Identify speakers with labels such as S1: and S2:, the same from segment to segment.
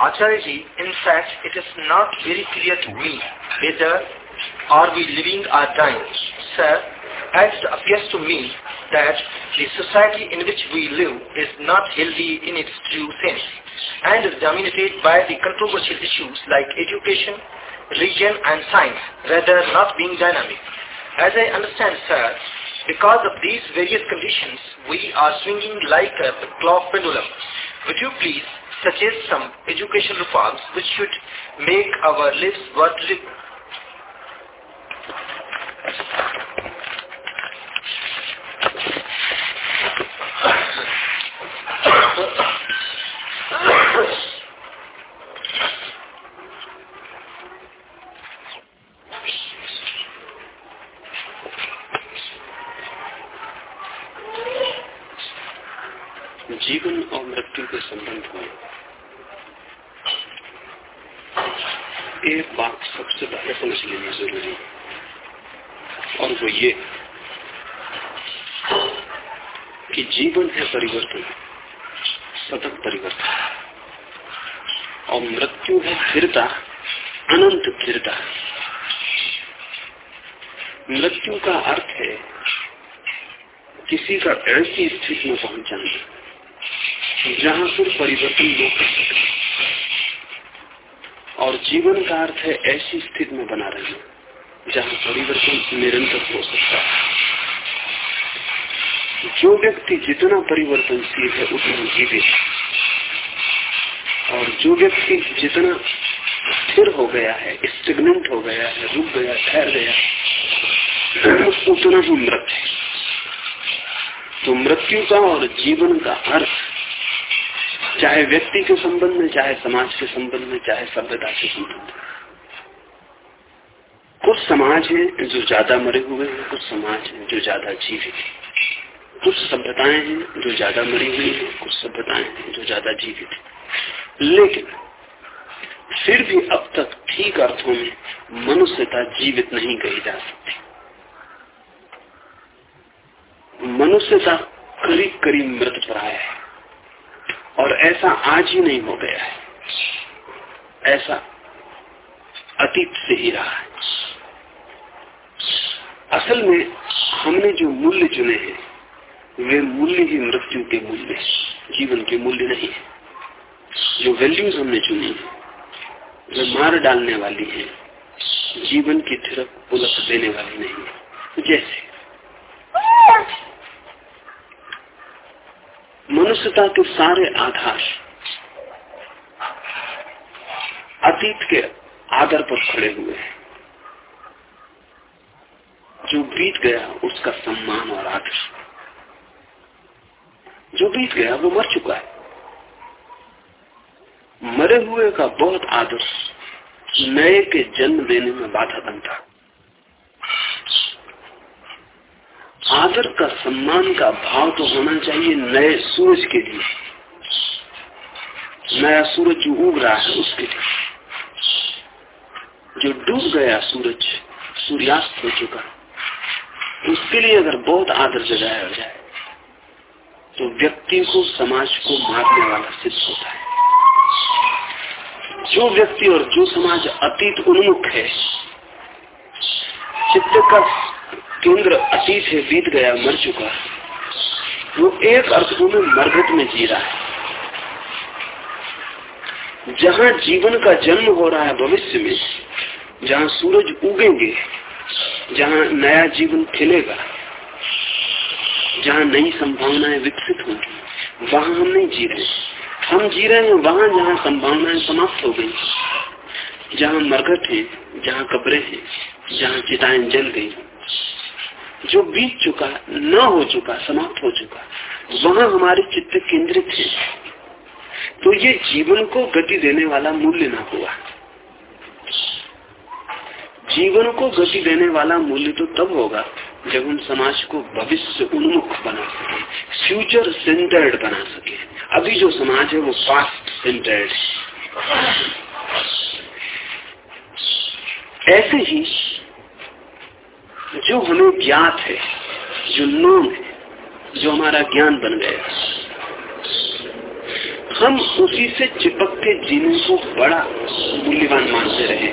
S1: Acharya in fact, it is not very clear to me whether are we living or dying. Sir, as it appears to me that the society in which we live is not healthy in its true sense and is dominated by the controversial issues like education, religion and science, rather not being dynamic. As I understand, sir, because of these various conditions, we are swinging like a clock pendulum. Would you please suggest some education reforms which should make our lives worth living?
S2: परिवर्तनशील है उतना जीवित और जो व्यक्ति जितना स्थिर हो गया है स्टेगनेंट हो गया है, रुक गया, ठहर गया उतना ही मृत है। तो मृत्यु का और जीवन का अर्थ, चाहे व्यक्ति के संबंध में, चाहे समाज के संबंध में, चाहे सभ्यता के संबंध में। कुछ समाज है जो ज़्यादा मरे हुए हैं, कुछ समाज है जो ज़्यादा जीवित है। कुछ सभ्यताएँ हैं जो ज़्यादा मरी हुई हैं, कुछ सभ्यताएँ हैं जो ज़्यादा जीवित है। लेकिन फिर भी अब तक ठीक अर्थों में मनुष्यता जीवित नहीं कही जा सकती। मनुष्यता करीब करीब मृत प्राय है और ऐसा आज ही नहीं हो गया है। ऐसा अतीत से ही रहा है। असल में हमने जो मूल्य चुने हैं वे मूल्य ही मृत्यु के मूल्य, जीवन के मूल्य नहीं जो वैल्यूज़ हमने चुनी वे मार डालने वाली है, जीवन की तरफ़ उलट देने वाली नहीं है। जैसे मनुष्यता के सारे आधार अतीत के आदर पर खड़े हुए हैं। जो बीत गया, उसका सम्मान और आदर। जो बीत गया वो मर चुका है। मरे हुए का बहुत आदर नए के जन्म देने में बाधा बनता आदर का सम्मान का भाव तो होना चाहिए नए सूरज के लिए। नया सूरज जो उग रहा है, उसके लिए। जो डूब गया सूरज, सूर्यास्त हो चुका उसके लिए अगर बहुत आदर जगाया जाए तो व्यक्ति को, समाज को मारने वाला सिद्ध होता है। जो व्यक्ति और जो समाज अतीत उन्मुख है, चित्त का केंद्र अतीत है, बीत गया, मर चुका वो एक अर्थों में मरघट में जी रहा है। जहाँ जीवन का जन्म हो रहा है भविष्य में, जहाँ सूरज उगेंगे, जहाँ नया जीवन खिलेगा जहाँ नई संभावनाएँ विकसित होंगी, वहाँ हम नहीं जी रहे हम जी रहे हैं वहाँ जहाँ संभावनाएँ समाप्त हो गई जहाँ मरघट है, जहाँ कब्रे हैं, जहाँ चिताएँ जल गई। जो बीत चुका, न हो चुका, समाप्त हो चुका, वहाँ हमारे चित्त केंद्रित है। तो ये जीवन को गति देने वाला मूल्य ना हुआ। जीवन को गति देने वाला मूल्य तो तब होगा जब हम समाज को भविष्य उन्मुख बना सके फ्यूचर सेंटर्ड बना सके। अभी जो समाज है वो पास्ट सेंटर्ड ऐसे ही जो हमें ज्ञात है, जो नोन है, जो हमारा ज्ञान बन गया हम उसी से चिपक के जीने को बड़ा मूल्यवान मानते रहे।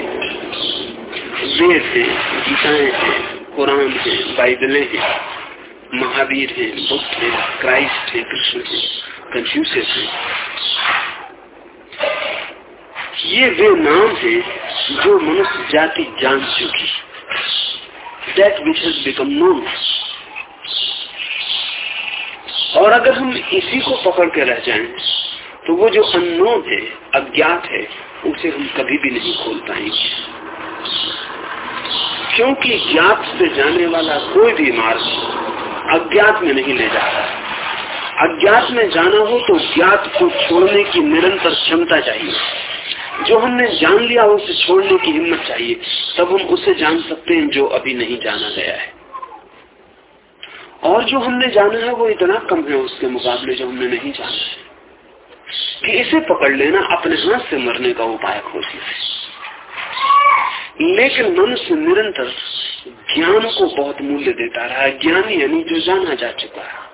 S2: वेद है, गीताएँ हैं कुरान है बाइबलें हैं महावीर है बुद्ध है क्राइस्ट है कृष्ण है कंफ्यूसियस है। ये वे नाम है जो मनुष्य जाति जान चुकी that which has become known और अगर हम इसी को पकड़ के रह जाएँ, तो वो जो अननोन है अज्ञात है उसे हम कभी भी नहीं खोल पाएँगे। क्योंकि ज्ञात से जाने वाला कोई भी मार्ग अज्ञात में नहीं ले जा रहा अज्ञात में जाना हो तो ज्ञात को छोड़ने की निरंतर क्षमता चाहिए। जो हमने जान लिया हो उसे छोड़ने की हिम्मत चाहिए, तब हम उसे जान सकते हैं जो अभी नहीं जाना गया है। और जो हमने जाना है वो इतना कम है उसके मुकाबले जो हमने नहीं जाना है। कि इसे पकड़ लेना अपने हाथ से मरने का उपाय खोजी लेकिन मनुष्य निरंतर ज्ञान को बहुत मूल्य देता रहा ज्ञान यानी जो जाना जा चुका है।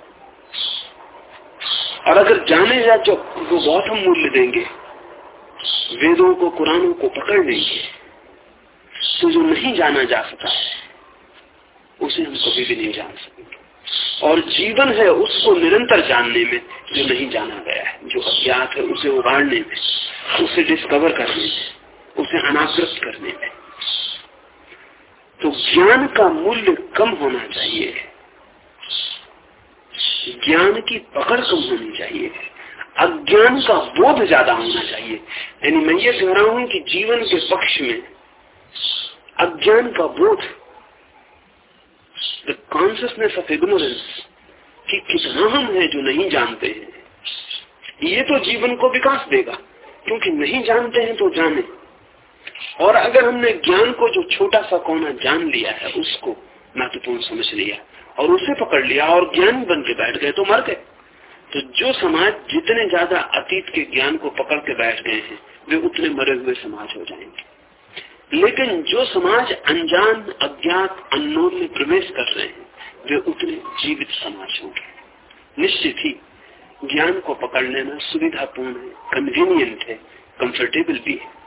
S2: और अगर जाने जा जो वो बहुत हम मूल्य देंगे। वेदों को, कुरानों को पकड़ लेंगे। तो जो नहीं जाना जा सका है, उसे हम कभी भी नहीं जान सकेंगे। और जीवन है उसको निरंतर जानने में, जो नहीं जाना गया है। जो अज्ञात है, उसे उगाड़ने में, उसे डिस्कवर करने में, उसे अनाकृत करने में। तो ज्ञान का मूल्य कम होना चाहिए। ज्ञान की पकड़ कम होनी चाहिए। अज्ञान का बोध ज़्यादा होना चाहिए। यानी मैं ये कह रहा हूँ कि जीवन के पक्ष में अज्ञान का बोध द कॉन्सियसनेस ऑफ़ इग्नोरेंस कि कितना हम है जो नहीं जानते हैं, ये तो जीवन को विकास देगा। क्योंकि नहीं जानते हैं तो जाने। और अगर हमने ज्ञान को, जो छोटा सा कोना जान लिया है, उसको महत्वपूर्ण समझ लिया और उसे पकड़ लिया और ज्ञान बन के बैठ गए तो मर गए। तो जो समाज जितने ज़्यादा अतीत के ज्ञान को पकड़ के बैठ गए हैं, वे उतने मरे हुए समाज हो जाएँगे। लेकिन जो समाज अनजान, अज्ञात अनोन में प्रवेश कर रहे हैं, वे उतने जीवित समाज होंगे। निश्चित ही, ज्ञान को पकड़ लेना सुविधापूर्ण है कन्वीनियंट है कंफर्टेबल भी है।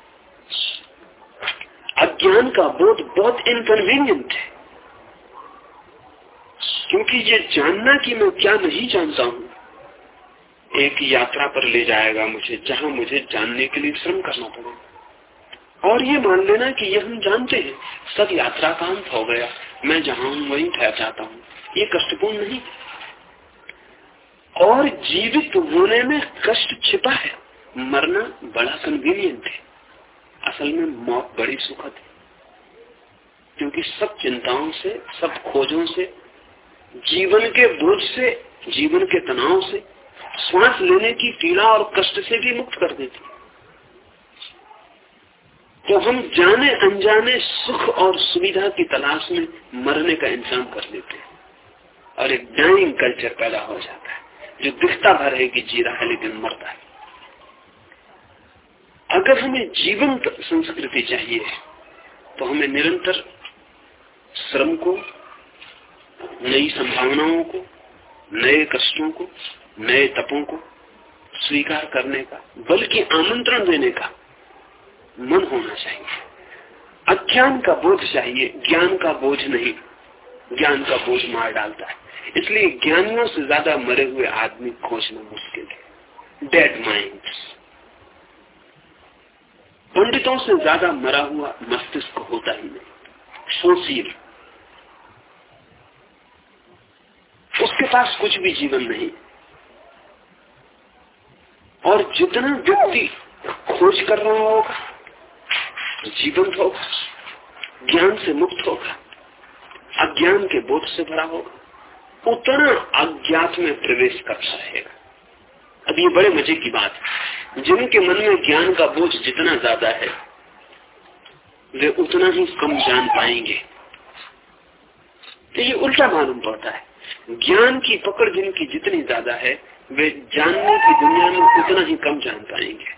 S2: अज्ञान का बोध बहुत इनकन्वीनियंट है। क्योंकि ये जानना कि मैं क्या नहीं जानता हूँ। एक यात्रा पर ले जाएगा मुझे, जहाँ मुझे जानने के लिए श्रम करना पड़ेगा और ये मान लेना कि ये हम जानते हैं, सब यात्रा का अंत हो गया। मैं जहाँ हूँ, वहीं ठहर जाता हूँ। ये कष्टपूर्ण नहीं। और जीवित होने में कष्ट छिपा है। मरना बड़ा कन्वीनियंट है। असल में मौत बड़ी सुखद है। क्योंकि सब चिंताओं से, सब खोजों से, जीवन के बोझ से, जीवन के तनाव से श्वास लेने की पीड़ा और कष्ट से भी मुक्त कर देती तो हम जाने अनजाने सुख और सुविधा की तलाश में मरने का इंतज़ाम कर लेते हैं और एक डाइंग कल्चर पैदा हो जाता है, जो दिखता भर है कि जी रहा है लेकिन मरता है। अगर हमें जीवंत संस्कृति चाहिए तो हमें निरंतर श्रम को, नई संभावनाओं को, नए कष्टों को, नए तपों को स्वीकार करने का, बल्कि आमंत्रण देने का मन होना चाहिए। अज्ञान का बोझ चाहिए, ज्ञान का बोझ नहीं, ज्ञान का बोझ मार डालता है। इसलिए ज्ञानियों से ज़्यादा मरे हुए आदमी खोजना मुश्किल है। डेड माइंड पंडितों से ज़्यादा मरा हुआ मस्तिष्क होता ही नहीं। सोशील उसके पास कुछ भी जीवन नहीं। और जितना व्यक्ति खोज कर रहा होगा, जीवंत होगा, ज्ञान से मुक्त होगा, अज्ञान के बोध से भरा होगा, उतना अज्ञात में प्रवेश करता रहेगा अब ये बड़े मज़े की बात है। जिनके मन में ज्ञान का बोझ जितना ज़्यादा है, वे उतना ही कम जान पाएँगे। तो ये उल्टा मालूम पड़ता है। ज्ञान की पकड़ जिनकी जितनी ज़्यादा है, वे जानने की दुनिया में उतना ही कम जान पाएँगे।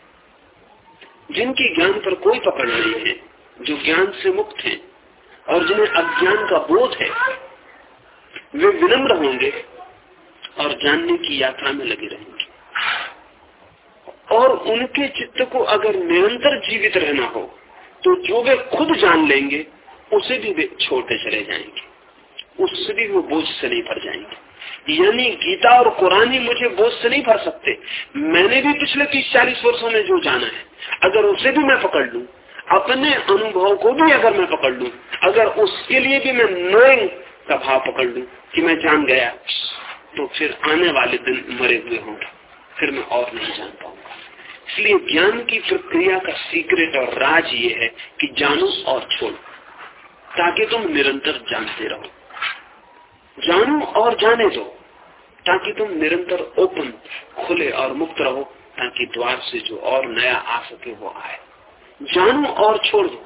S2: जिनकी ज्ञान पर कोई पकड़ नहीं है, जो ज्ञान से मुक्त हैं और जिन्हें अज्ञान का बोध है, वे विनम्र होंगे और जानने की यात्रा में लगे रहेंगे। और उनके चित्त को अगर निरंतर जीवित रहना हो तो जो वे खुद जान लेंगे, उसे भी वे छोड़ते चले जाएँगे। उससे भी वो बोझ से नहीं भर जाएँगे। यानी गीता और कुरानी मुझे बोझ से नहीं भर सकते। मैंने भी पिछले तीस चालीस वर्षों में जो जाना है, अगर उसे भी मैं पकड़ लू, अपने अनुभव को भी अगर मैं पकड़ लू, अगर उसके लिए भी मैं नोइंग का भाव पकड़ लू कि मैं जान गया तो फिर आने वाले दिन मरे हुए होंगे। फिर मैं और नहीं जान पाऊँगा। इसलिए ज्ञान की प्रक्रिया का सीक्रेट और राज ये है कि जानो और छोड़ो, ताकि तुम निरंतर जानते रहो। जानो और जाने दो, ताकि तुम निरंतर ओपन खुले और मुक्त रहो, ताकि द्वार से जो और नया आ सके वो आए। जानो और छोड़ दो।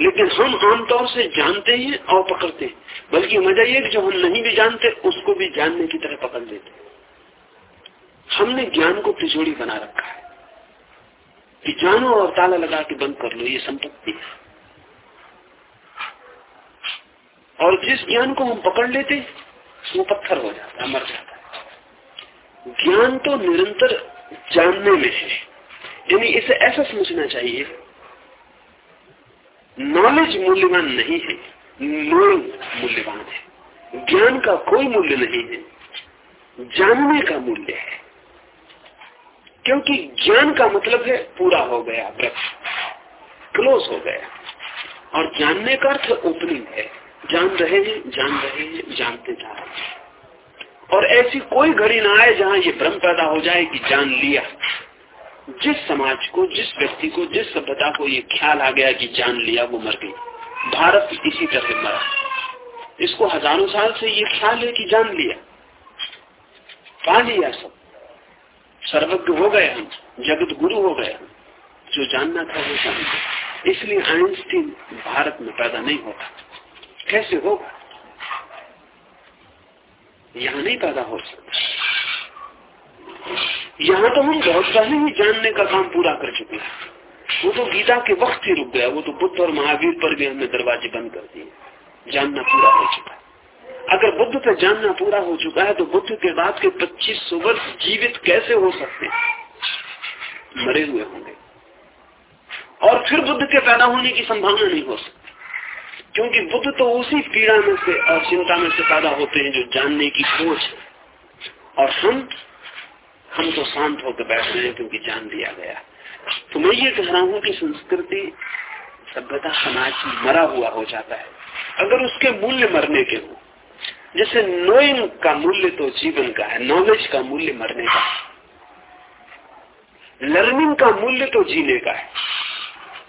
S2: लेकिन हम आमतौर से जानते हैं और पकड़ते हैं, बल्कि मज़ा ये कि जो हम नहीं भी जानते, उसको भी जानने की तरह पकड़ लेते हमने ज्ञान को तिजोड़ी बना रखा है कि जानो और ताला लगा के बंद कर लो, ये संपत्ति है। और जिस ज्ञान को हम पकड़ लेते वो पत्थर हो जाता मर जाता है। ज्ञान तो निरंतर जानने में है। यानी इसे ऐसा समझना चाहिए नॉलेज मूल्यवान नहीं है नोइंग मूल्यवान है। ज्ञान का कोई मूल्य नहीं है, जानने का मूल्य है। क्योंकि ज्ञान का मतलब है पूरा हो गया, वृक्ष। क्लोज हो गया। और जानने का अर्थ ओपनिंग है। जान रहे हैं, जान रहे हैं, जानते जा रहे हैं। और ऐसी कोई घड़ी ना आए जहाँ ये भ्रम पैदा हो जाए कि जान लिया। जिस समाज को, जिस व्यक्ति को, जिस सभ्यता को ये ख्याल आ गया कि जान लिया, वो मर गई। भारत इसी तरह मरा। इसको हज़ारों साल से ये ख्याल है कि जान लिया। पा लिया सब। सर्वज्ञ हो गए हम जगत गुरु हो गए हम। जो जानना था वो जान इसलिए आइंस्टीन भारत में पैदा नहीं होता। कैसे होगा? यहाँ नहीं पैदा हो सकता। यहाँ तो हम बहुत पहले ही जानने का काम पूरा कर चुके हैं। वो तो गीता के वक्त ही रुक गया। वो तो बुद्ध और महावीर पर भी हमने दरवाजे बंद कर दिए। जानना पूरा हो चुका अगर बुद्ध पे जानना पूरा हो चुका है तो बुद्ध के बाद के 2500 वर्ष जीवित कैसे हो सकते हैं? मरे हुए होंगे। और फिर बुद्ध के पैदा होने की संभावना नहीं हो सकती। क्योंकि बुद्ध तो उसी पीड़ा में से और चिंता में से पैदा होते हैं जो जानने की खोज और हम हम तो शांत होकर बैठ रहे हैं क्योंकि जान दिया गया। तो मैं ये कह रहा हूँ कि संस्कृति, सभ्यता, समाज मरा हुआ हो जाता है। अगर उसके मूल्य मरने के हो जैसे नोइंग का मूल्य तो जीवन का है, नॉलेज का मूल्य मरने का है। लर्निंग का मूल्य तो जीने का है।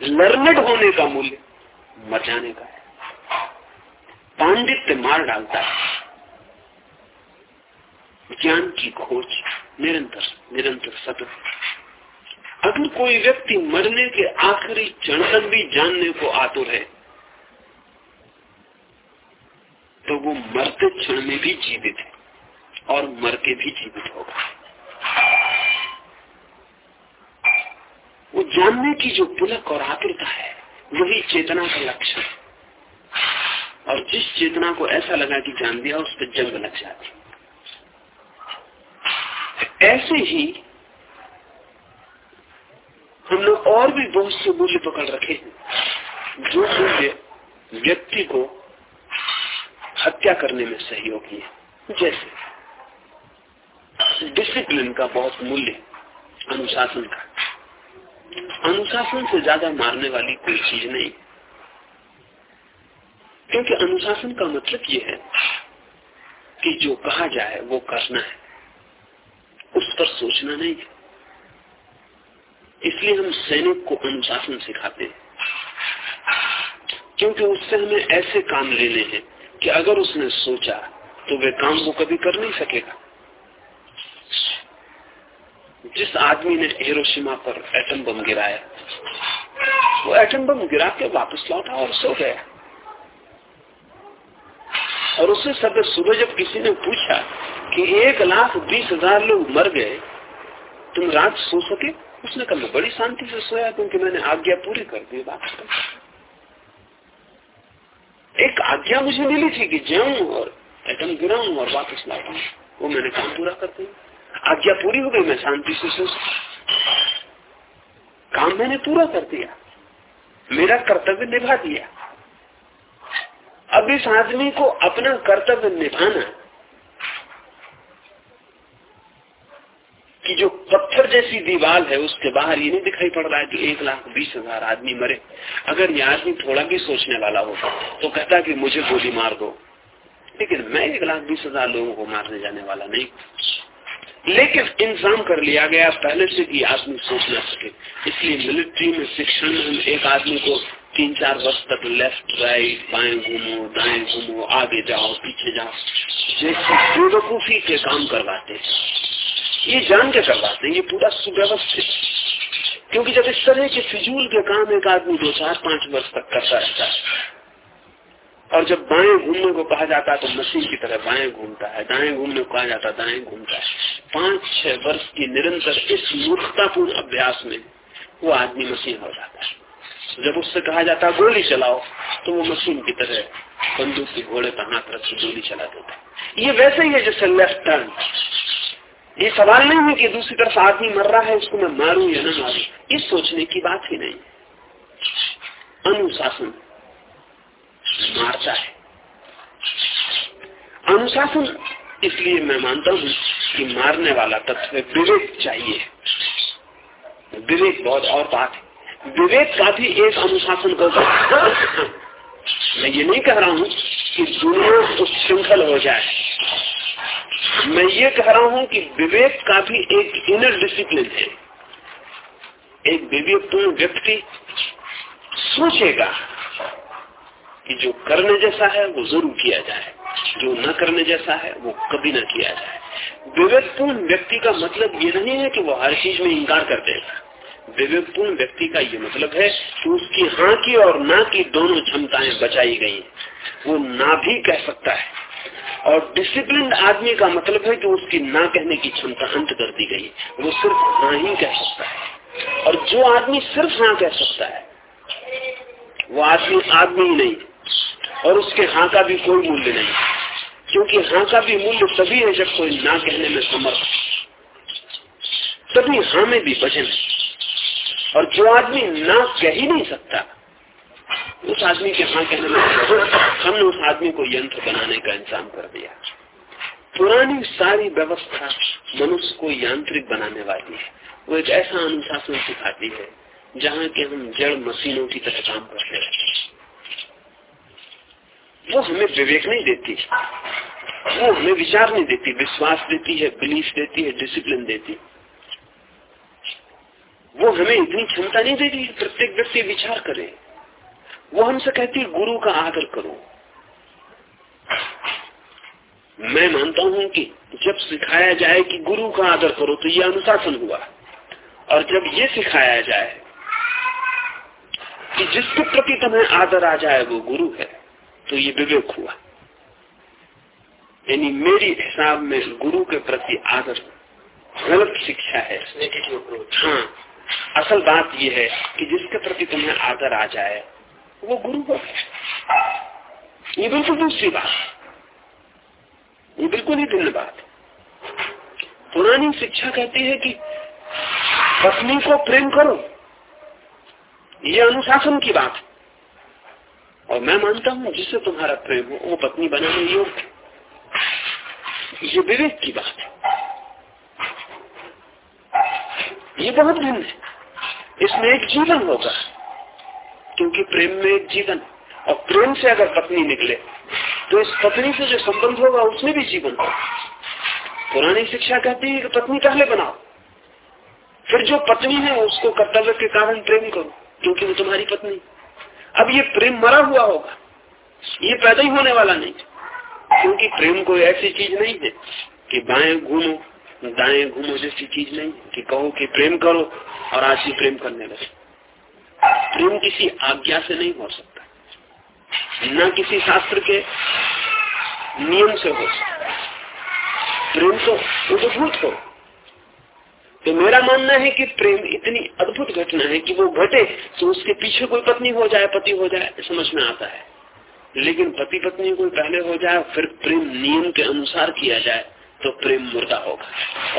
S2: लर्नेड होने का मूल्य मर जाने का है। पांडित्य मार डालता है। ज्ञान की खोज निरंतर निरंतर सतत। अगर कोई व्यक्ति मरने के आखिरी तक भी जानने को आतुर है तो वो मरते क्षण में भी जीवित है और मर के भी जीवित होगा। वो जानने की जो पुलक और आतुरता है, वही चेतना का लक्ष्य है। और जिस चेतना को ऐसा लगा कि जान दिया, उस पर जंग लग जाती। ऐसे ही हमने और भी बहुत से मूल्य पकड़ रखे हैं। जो मूल्य व्यक्ति को हत्या करने में सहयोगी है जैसे डिसिप्लिन का बहुत मूल्य अनुशासन का। अनुशासन से ज़्यादा मारने वाली कोई चीज़ नहीं। क्योंकि अनुशासन का मतलब यह है कि जो कहा जाए, वो करना है। उस पर सोचना नहीं है। इसलिए हम सैनिक को अनुशासन सिखाते हैं। क्योंकि उससे हमें ऐसे काम लेने हैं कि अगर उसने सोचा तो वे काम वो कभी कर नहीं सकेगा। जिस आदमी ने हिरोशिमा पर एटम बम गिराया, वो एटम बम गिरा के वापस लौटा और सो गया। और उससे सब सुबह जब किसी ने पूछा कि एक लाख बीस हज़ार लोग मर गए, तुम रात सो सके? उसने कहा, मैं बड़ी शांति से सोया, क्योंकि मैंने आज्ञा पूरी कर दी, बात एक आज्ञा मुझे मिली थी कि जाऊँ और एटम गिराऊं और वापस लौटाऊं। वो मैंने काम पूरा कर दिया। आज्ञा पूरी हो गई, मैं शांति से सोच काम मैंने पूरा कर दिया। मेरा कर्तव्य निभा दिया। अब इस आदमी को अपना कर्तव्य निभाना कि जो पत्थर जैसी दीवार है, उसके बाहर ये नहीं दिखाई पड़ रहा है कि एक लाख बीस हज़ार आदमी मरे। अगर ये आदमी थोड़ा भी सोचने वाला होता तो कहता कि मुझे गोली मार दो। लेकिन मैं एक लाख बीस हज़ार लोगों को मारने जाने वाला नहीं। लेकिन इंतज़ाम कर लिया गया पहले से कि आदमी सोच न सके। इसलिए मिलिट्री में शिक्षण में एक आदमी को तीन चार वर्ष तक लेफ़्ट राइट बाएँ घूमो, दाएँ घूमो, आगे जाओ, पीछे जाओ। जैसे बेवकूफ़ी के काम करवाते ये जान के करवाते हैं? ये पूरा सुव्यवस्थित क्योंकि जब इस तरह के फिजूल के काम एक आदमी दो, चार, पाँच वर्ष तक करता रहता है, और जब बाएँ घूमने को कहा जाता है तो मशीन की तरह बाएँ घूमता है, दाएँ घूमने को कहा जाता है, दाएँ घूमता है। पाँच, छह वर्ष की निरंतर इस मूर्खतापूर्ण अभ्यास में वो आदमी मशीन हो जाता है। जब उससे कहा जाता है, गोली चलाओ तो वो मशीन की तरह बंदूक के घोड़े पर हाथ रख गोली चला देता है। ये वैसे ही है जैसे लेफ़्ट टर्न। ये सवाल नहीं है कि दूसरी तरफ़ आदमी मर रहा है, उसको मैं मारू या न मारू? ये सोचने की बात ही नहीं। अनुशासन मारता है। अनुशासन इसलिए मैं मानता हूँ कि मारने वाला तत्व विवेक चाहिए। विवेक बहुत और बात है। विवेक का भी एक अनुशासन को मैं ये नहीं कह रहा हूँ कि दुनिया उच्छृंखल हो जाए। मैं ये कह रहा हूँ कि विवेक का भी एक इनर डिसिप्लिन है। एक विवेकपूर्ण व्यक्ति सोचेगा कि जो करने जैसा है, वो ज़रूर किया जाए। जो न करने जैसा है, वो कभी न किया जाए। विवेकपूर्ण व्यक्ति का मतलब ये नहीं है कि वो हर चीज़ में इंकार कर देगा। विवेकपूर्ण व्यक्ति का ये मतलब है कि उसकी हाँ की और ना की दोनों क्षमताएँ बचाई गई वो ना भी कह सकता है। और डिसिप्लिन आदमी का मतलब है कि उसकी ना कहने की क्षमता अंत कर दी गई वो सिर्फ़ हाँ ही कह सकता है। और जो आदमी सिर्फ़ हाँ कह सकता है, वो आदमी आदमी नहीं। और उसके हाँ का भी कोई मूल्य नहीं। क्योंकि हाँ का भी मूल्य तभी है जब कोई ना कहने में समर्थ तभी हाँ में भी वज़न है। और जो आदमी ना कह ही नहीं सकता उस आदमी के हाँ कहने में हमने उस आदमी को यंत्र बनाने का इंतज़ाम कर दिया। पुरानी सारी व्यवस्था मनुष्य को यांत्रिक बनाने वाली है। वो एक ऐसा अनुशासन सिखाती है, जहाँ के हम जड़ मशीनों की तरह काम करते हैं। वो हमें विवेक नहीं देती। वो हमें विचार नहीं देती, विश्वास देती है बिलीफ देती है डिसिप्लिन देती वो हमें इतनी क्षमता नहीं देती प्रत्येक व्यक्ति विचार करे। वो हमसे कहती है गुरु का आदर करो। मैं मानता हूँ कि जब सिखाया जाए कि गुरु का आदर करो तो ये अनुशासन हुआ। और जब ये सिखाया जाए कि जिसके प्रति तुम्हें आदर आ जाए वो गुरु है तो ये विवेक हुआ। यानी मेरी हिसाब में गुरु के प्रति आदर गलत शिक्षा है। हाँ असल बात यह है कि जिसके प्रति तुम्हें आदर आ जाए वो गुरु हो ये बिल्कुल दूसरी बात ये बिल्कुल ही भिन्न बात पुरानी शिक्षा कहती है कि पत्नी को प्रेम करो ये अनुशासन की बात और मैं मानता हूँ जिससे तुम्हारा प्रेम हो वो पत्नी बनाने योग्य ये विवेक की बात है ये बहुत भिन्न है इसमें एक जीवन होगा क्योंकि प्रेम में एक जीवन और प्रेम से अगर पत्नी निकले तो इस पत्नी से जो संबंध होगा, उसमें भी जीवन पुरानी शिक्षा कहती है कि पत्नी पहले बनाओ। फिर जो पत्नी है, उसको कर्तव्य के कारण प्रेम करो, क्योंकि वो तुम्हारी पत्नी। अब ये प्रेम मरा हुआ होगा। ये पैदा ही होने वाला नहीं। क्योंकि प्रेम कोई ऐसी चीज़ नहीं है कि बाएँ घूमो, दाएँ घूमो जैसी चीज़ नहीं कि कहो कि प्रेम करो और आज ही प्रेम करने लगे। प्रेम किसी आज्ञा से नहीं हो सकता। न किसी शास्त्र के नियम से हो सकता। प्रेम तो उद्भूत हो। तो मेरा मानना है कि प्रेम इतनी अद्भुत घटना है कि वो घटे तो उसके पीछे कोई पत्नी हो जाए, पति हो जाए, समझ में आता है। लेकिन पति पत्नी कोई पहले हो जाए, फिर प्रेम नियम के अनुसार किया जाए तो प्रेम मुर्दा होगा।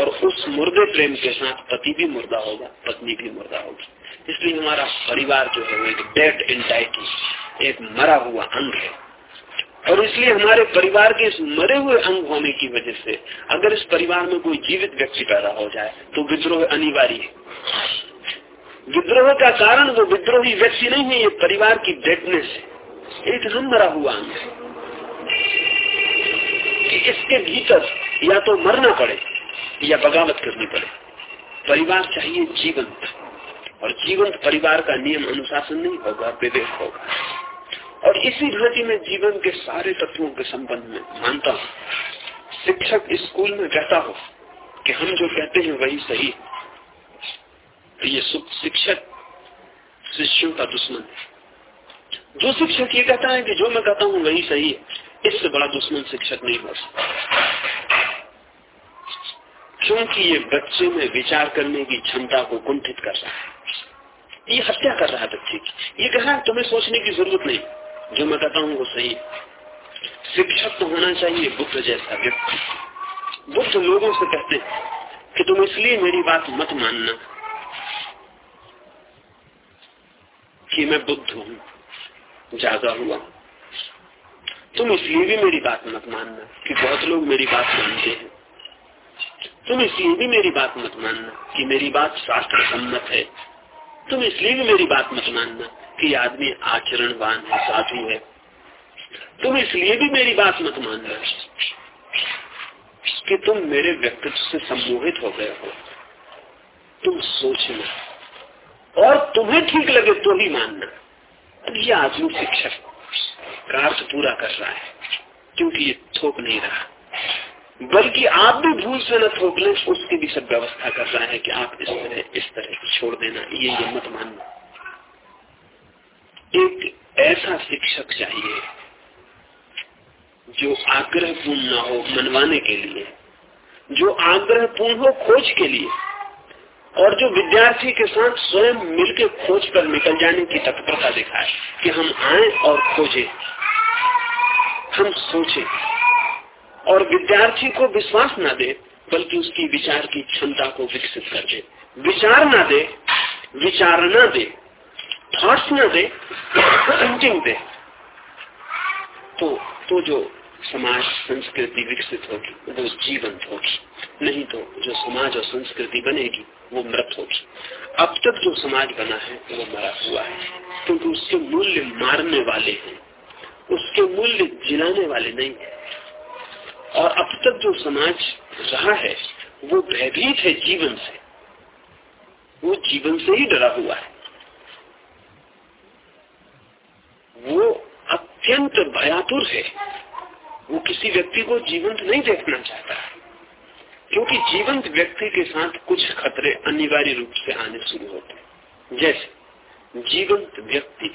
S2: और उस मुर्दे प्रेम के साथ पति भी मुर्दा होगा, पत्नी भी मुर्दा होगी। इसलिए हमारा परिवार जो है वो एक डेड एंटाइटी एक मरा हुआ अंग है। और इसलिए हमारे परिवार के इस मरे हुए अंग होने की वजह से अगर इस परिवार में कोई जीवित व्यक्ति पैदा हो जाए तो विद्रोह अनिवार्य है। विद्रोह का कारण वो विद्रोही व्यक्ति नहीं है, ये परिवार की डेडनेस है। एक हम मरा हुआ अंग है। कि इसके भीतर या तो मरना पड़े या बगावत करनी पड़े। परिवार चाहिए जीवंत। और जीवंत परिवार का नियम अनुशासन नहीं होगा, विवेक होगा। और इसी भांति में जीवन के सारे तत्वों के संबंध में मानता हूँ। शिक्षक स्कूल में कहता हो कि हम जो कहते हैं वही सही तो ये शिक्षक शिष्यों का दुश्मन है। जो शिक्षक ये कहता है कि जो मैं कहता हूँ वही सही है, इससे बड़ा दुश्मन शिक्षक नहीं हो सकता। क्योंकि ये बच्चे में विचार करने की क्षमता को कुंठित कर रहा है। ये हत्या कर रहा है बच्चे की। ये कह रहा है, तुम्हें सोचने की ज़रूरत नहीं। जो मैं कहता हूँ, वो सही शिक्षक तो होना चाहिए बुद्ध जैसा व्यक्ति। बुद्ध लोगों से कहते कि तुम इसलिए मेरी बात मत मानना कि मैं बुद्ध हूँ, जागा हुआ तुम इसलिए भी मेरी बात मत मानना कि बहुत लोग मेरी बात मानते हैं। तुम इसलिए भी मेरी बात मत मानना कि मेरी बात शास्त्र सम्मत है। तुम इसलिए भी मेरी बात मत मानना कि आदमी आचरणवान है, साधु है। तुम इसलिए भी मेरी बात मत मानना कि तुम मेरे व्यक्तित्व से सम्मोहित हो गए हो। तुम सोचना और तुम्हें ठीक लगे तो ही मानना। अब ये आदमी शिक्षक का अर्थ पूरा कर रहा है, क्योंकि ये थोक नहीं रहा। बल्कि आप भी भूल से न थोक ले उसकी भी सब व्यवस्था कर रहा है कि आप इस तरह इस तरह छोड़ देना, ये ये मत मानना। एक ऐसा शिक्षक चाहिए जो आग्रहपूर्ण न हो मनवाने के लिए, जो आग्रहपूर्ण हो खोज के लिए, और जो विद्यार्थी के साथ स्वयं मिलकर खोज पर निकल जाने की तत्परता दिखाए कि हम आए और खोजे, हम सोचे। और विद्यार्थी को विश्वास न दे, बल्कि उसकी विचार की क्षमता को विकसित कर दे। विचार न दे, विचार न दे थॉट्स न दे थिंकिंग दे। तो तो जो समाज, संस्कृति विकसित होगी, वो जीवंत होगी। नहीं तो जो समाज और संस्कृति बनेगी, वो मृत होगी। अब तक जो समाज बना है, वो मरा हुआ है। क्योंकि तो उसके मूल्य मारने वाले हैं। उसके मूल्य जिलाने वाले नहीं है। और अब तक जो समाज रहा है, वो भयभीत है जीवन से। वो जीवन से ही डरा हुआ है। वो अत्यंत भयातुर है। वो किसी व्यक्ति को जीवंत नहीं देखना चाहता। क्योंकि जीवंत व्यक्ति के साथ कुछ खतरे अनिवार्य रूप से आने शुरू होते हैं। जैसे, जीवंत व्यक्ति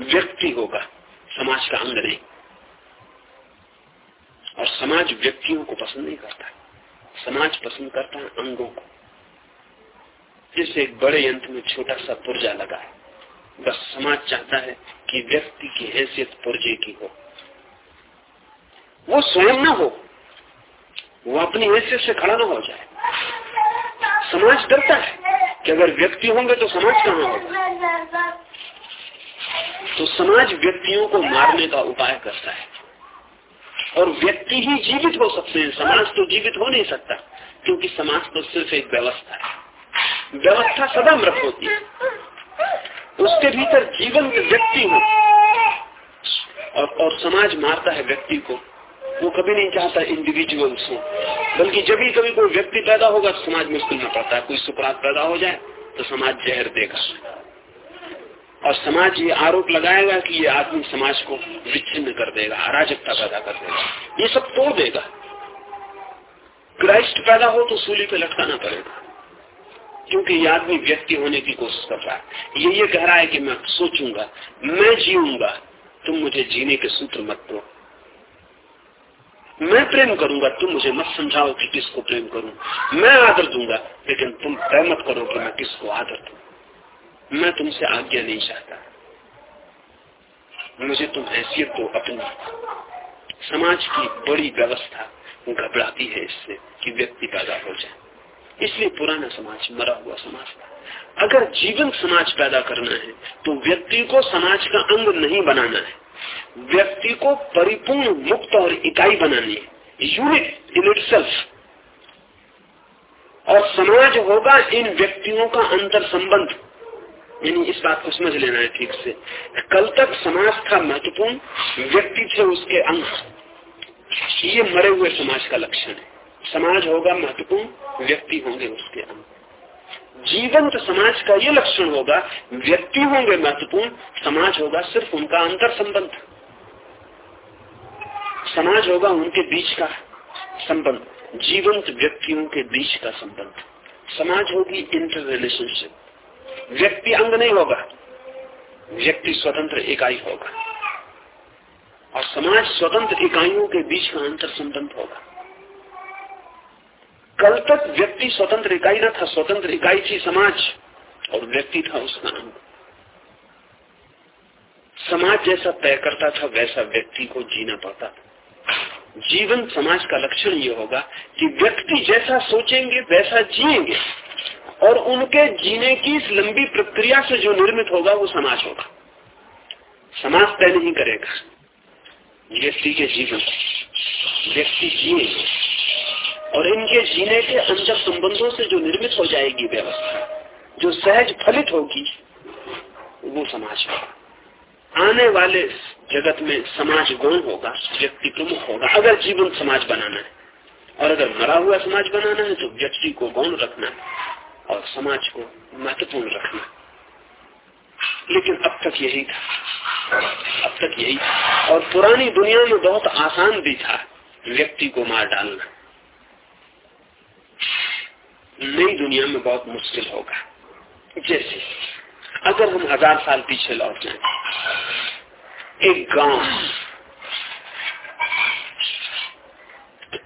S2: व्यक्ति होगा, समाज का अंग नहीं। और समाज व्यक्तियों को पसंद नहीं करता समाज पसंद करता है अंगों को। जैसे एक बड़े यंत्र में छोटा सा पुर्जा लगा है। बस समाज चाहता है कि व्यक्ति की हैसियत पुर्जे की हो। वो स्वयं ना हो, वो अपनी हैसियत से खड़ा ना हो जाए। समाज डरता है कि अगर व्यक्ति होंगे तो समाज कहाँ होगा? तो समाज व्यक्तियों को मारने का उपाय करता है। और व्यक्ति ही जीवित हो सकते हैं। समाज तो जीवित हो नहीं सकता क्योंकि समाज तो सिर्फ़ एक व्यवस्था है। व्यवस्था सदा मृत होती है। उसके भीतर जीवंत व्यक्ति हो। और, और समाज मारता है व्यक्ति को। वो कभी नहीं चाहता इंडिविजुअल्स हो। बल्कि जब भी कभी कोई व्यक्ति पैदा होगा तो समाज मुश्किल में पड़ता है। कोई सुपराध पैदा हो जाए तो समाज जहर देगा। और समाज ये आरोप लगाएगा कि ये आदमी समाज को विच्छिन्न कर देगा, अराजकता पैदा कर देगा। ये सब तोड़ देगा। क्राइस्ट पैदा हो तो सूली पे लटकाना पड़ेगा। क्योंकि ये आदमी व्यक्ति होने की कोशिश कर रहा है। ये ये कह रहा है कि मैं सोचूँगा, मैं जीऊँगा, तुम मुझे जीने के सूत्र मत दो। मैं प्रेम करूँगा, तुम मुझे मत समझाओ कि किसको प्रेम करूँ। मैं आदर दूँगा, लेकिन तुम तय मत करो कि मैं किसको आदर दू। मैं तुमसे आज्ञा नहीं चाहता। मुझे तुम हैसियत दो, अपनी। समाज की बड़ी व्यवस्था घबराती है इससे कि व्यक्ति पैदा हो जाए। इसलिए पुराना समाज, मरा हुआ समाज। था अगर जीवन समाज पैदा करना है तो व्यक्ति को समाज का अंग नहीं बनाना है। व्यक्ति को परिपूर्ण मुक्त और इकाई बनानी है। यूनिट इन इट और समाज होगा इन व्यक्तियों का अंतर संबंध यानी इस बात को समझ लेना है ठीक से। कल तक समाज था महत्वपूर्ण व्यक्ति थे उसके अंग। ये मरे हुए समाज का लक्षण है। समाज होगा, महत्वपूर्ण व्यक्ति होंगे उसके अंग। जीवंत समाज का ये लक्षण होगा, व्यक्ति होंगे महत्वपूर्ण, समाज होगा सिर्फ़ उनका अंतर संबंध। समाज होगा उनके बीच का संबंध, जीवंत व्यक्तियों के बीच का संबंध। समाज होगी इंटर रिलेशनशिप व्यक्ति अंग नहीं होगा, व्यक्ति स्वतंत्र इकाई होगा और समाज स्वतंत्र इकाइयों के बीच का अंतर संबंध होगा। कल तक व्यक्ति स्वतंत्र इकाई न था, स्वतंत्र इकाई थी समाज और व्यक्ति था उसका अंग। समाज जैसा तय करता था, वैसा व्यक्ति को जीना पड़ता था। जीवन समाज का लक्षण ये होगा कि व्यक्ति जैसा सोचेंगे, वैसा जिएँगे। और उनके जीने की इस लंबी प्रक्रिया से जो निर्मित होगा, वो समाज होगा। समाज तय नहीं करेगा। व्यक्ति के जीवन, व्यक्ति जिए और इनके जीने के अंतर संबंधों से जो निर्मित हो जाएगी व्यवस्था, जो सहज फलित होगी, वो समाज होगा। आने वाले जगत में समाज गौण होगा, व्यक्ति प्रमुख होगा, अगर जीवन समाज बनाना है। और अगर मरा हुआ समाज बनाना है तो व्यक्ति को गौण रखना है। और समाज को महत्वपूर्ण रखना। लेकिन अब तक यही था। अब तक यही था। और पुरानी दुनिया में बहुत आसान भी था व्यक्ति को मार डालना। नई दुनिया में बहुत मुश्किल होगा। जैसे अगर हम हज़ार साल पीछे लौट जाए, एक गाँव।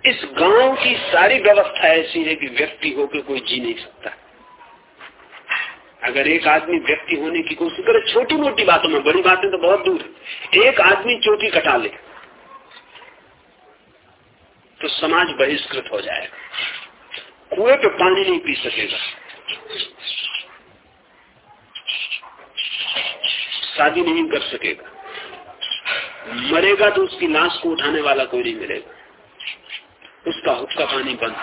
S2: इस गाँव की सारी व्यवस्था ऐसी है कि व्यक्ति होकर कोई जी नहीं सकता। अगर एक आदमी व्यक्ति होने की कोशिश करे छोटी मोटी बातों में, बड़ी बातें तो बहुत दूर एक आदमी चोटी कटा ले तो समाज बहिष्कृत हो जाएगा। कुएँ पे पानी नहीं पी सकेगा। शादी नहीं कर सकेगा। मरेगा तो उसकी लाश को उठाने वाला कोई नहीं मिलेगा। उसका हुक्का पानी बंद।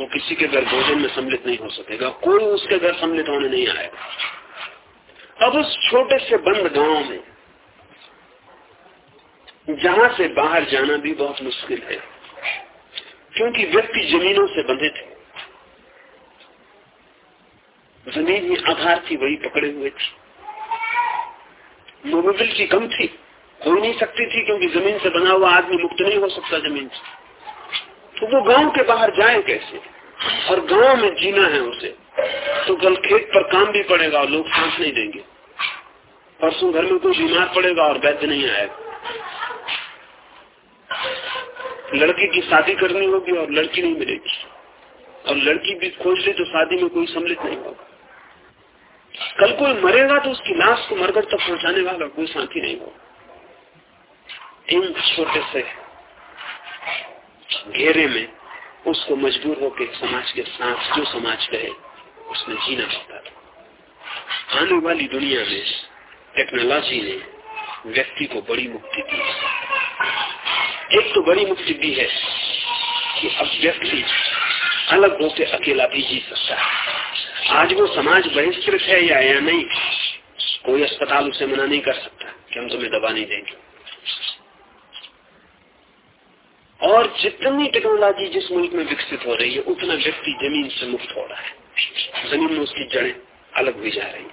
S2: वो किसी के घर भोजन में सम्मिलित नहीं हो सकेगा। कोई उसके घर सम्मिलित होने नहीं आएगा। अब उस छोटे से बंद गाँव में, जहाँ से बाहर जाना भी बहुत मुश्किल है, क्योंकि व्यक्ति जमीनों से बंधे थे ज़मीन ही आधार थी, वही पकड़े हुए थी। मोबिलिटी कम थी हो नहीं सकती थी, क्योंकि ज़मीन से बना हुआ आदमी मुक्त नहीं हो सकता ज़मीन से। तो वो गाँव के बाहर जाए कैसे? और गाँव में जीना है उसे। तो कल खेत पर काम भी पड़ेगा और लोग सांस नहीं देंगे। परसों घर में कोई बीमार पड़ेगा और वैद्य नहीं आएगा। लड़की की शादी करनी होगी और लड़की नहीं मिलेगी। और लड़की भी खोज ले तो शादी में कोई सम्मिलित नहीं होगा। कल कोई मरेगा तो उसकी लाश को मरकर तक पहुँचाने वाला कोई साथी नहीं होगा। इन छोटे से घेरे में उसको मजबूर होकर समाज के साथ जो समाज कहे उसने जीना पड़ता था। आने वाली दुनिया में टेक्नोलॉजी ने व्यक्ति को बड़ी मुक्ति दी। एक तो बड़ी मुक्ति दी है कि अब व्यक्ति अलग होकर अकेला भी जी सकता है। आज वो समाज बहिष्कृत है या, या नहीं कोई अस्पताल उसे मना नहीं कर सकता कि हम तुम्हें दबा नहीं देंगे। और जितनी टेक्नोलॉजी जिस मुल्क में विकसित हो रही है, उतना व्यक्ति ज़मीन से मुक्त हो रहा है। ज़मीन में उसकी जड़ें अलग हुई जा रही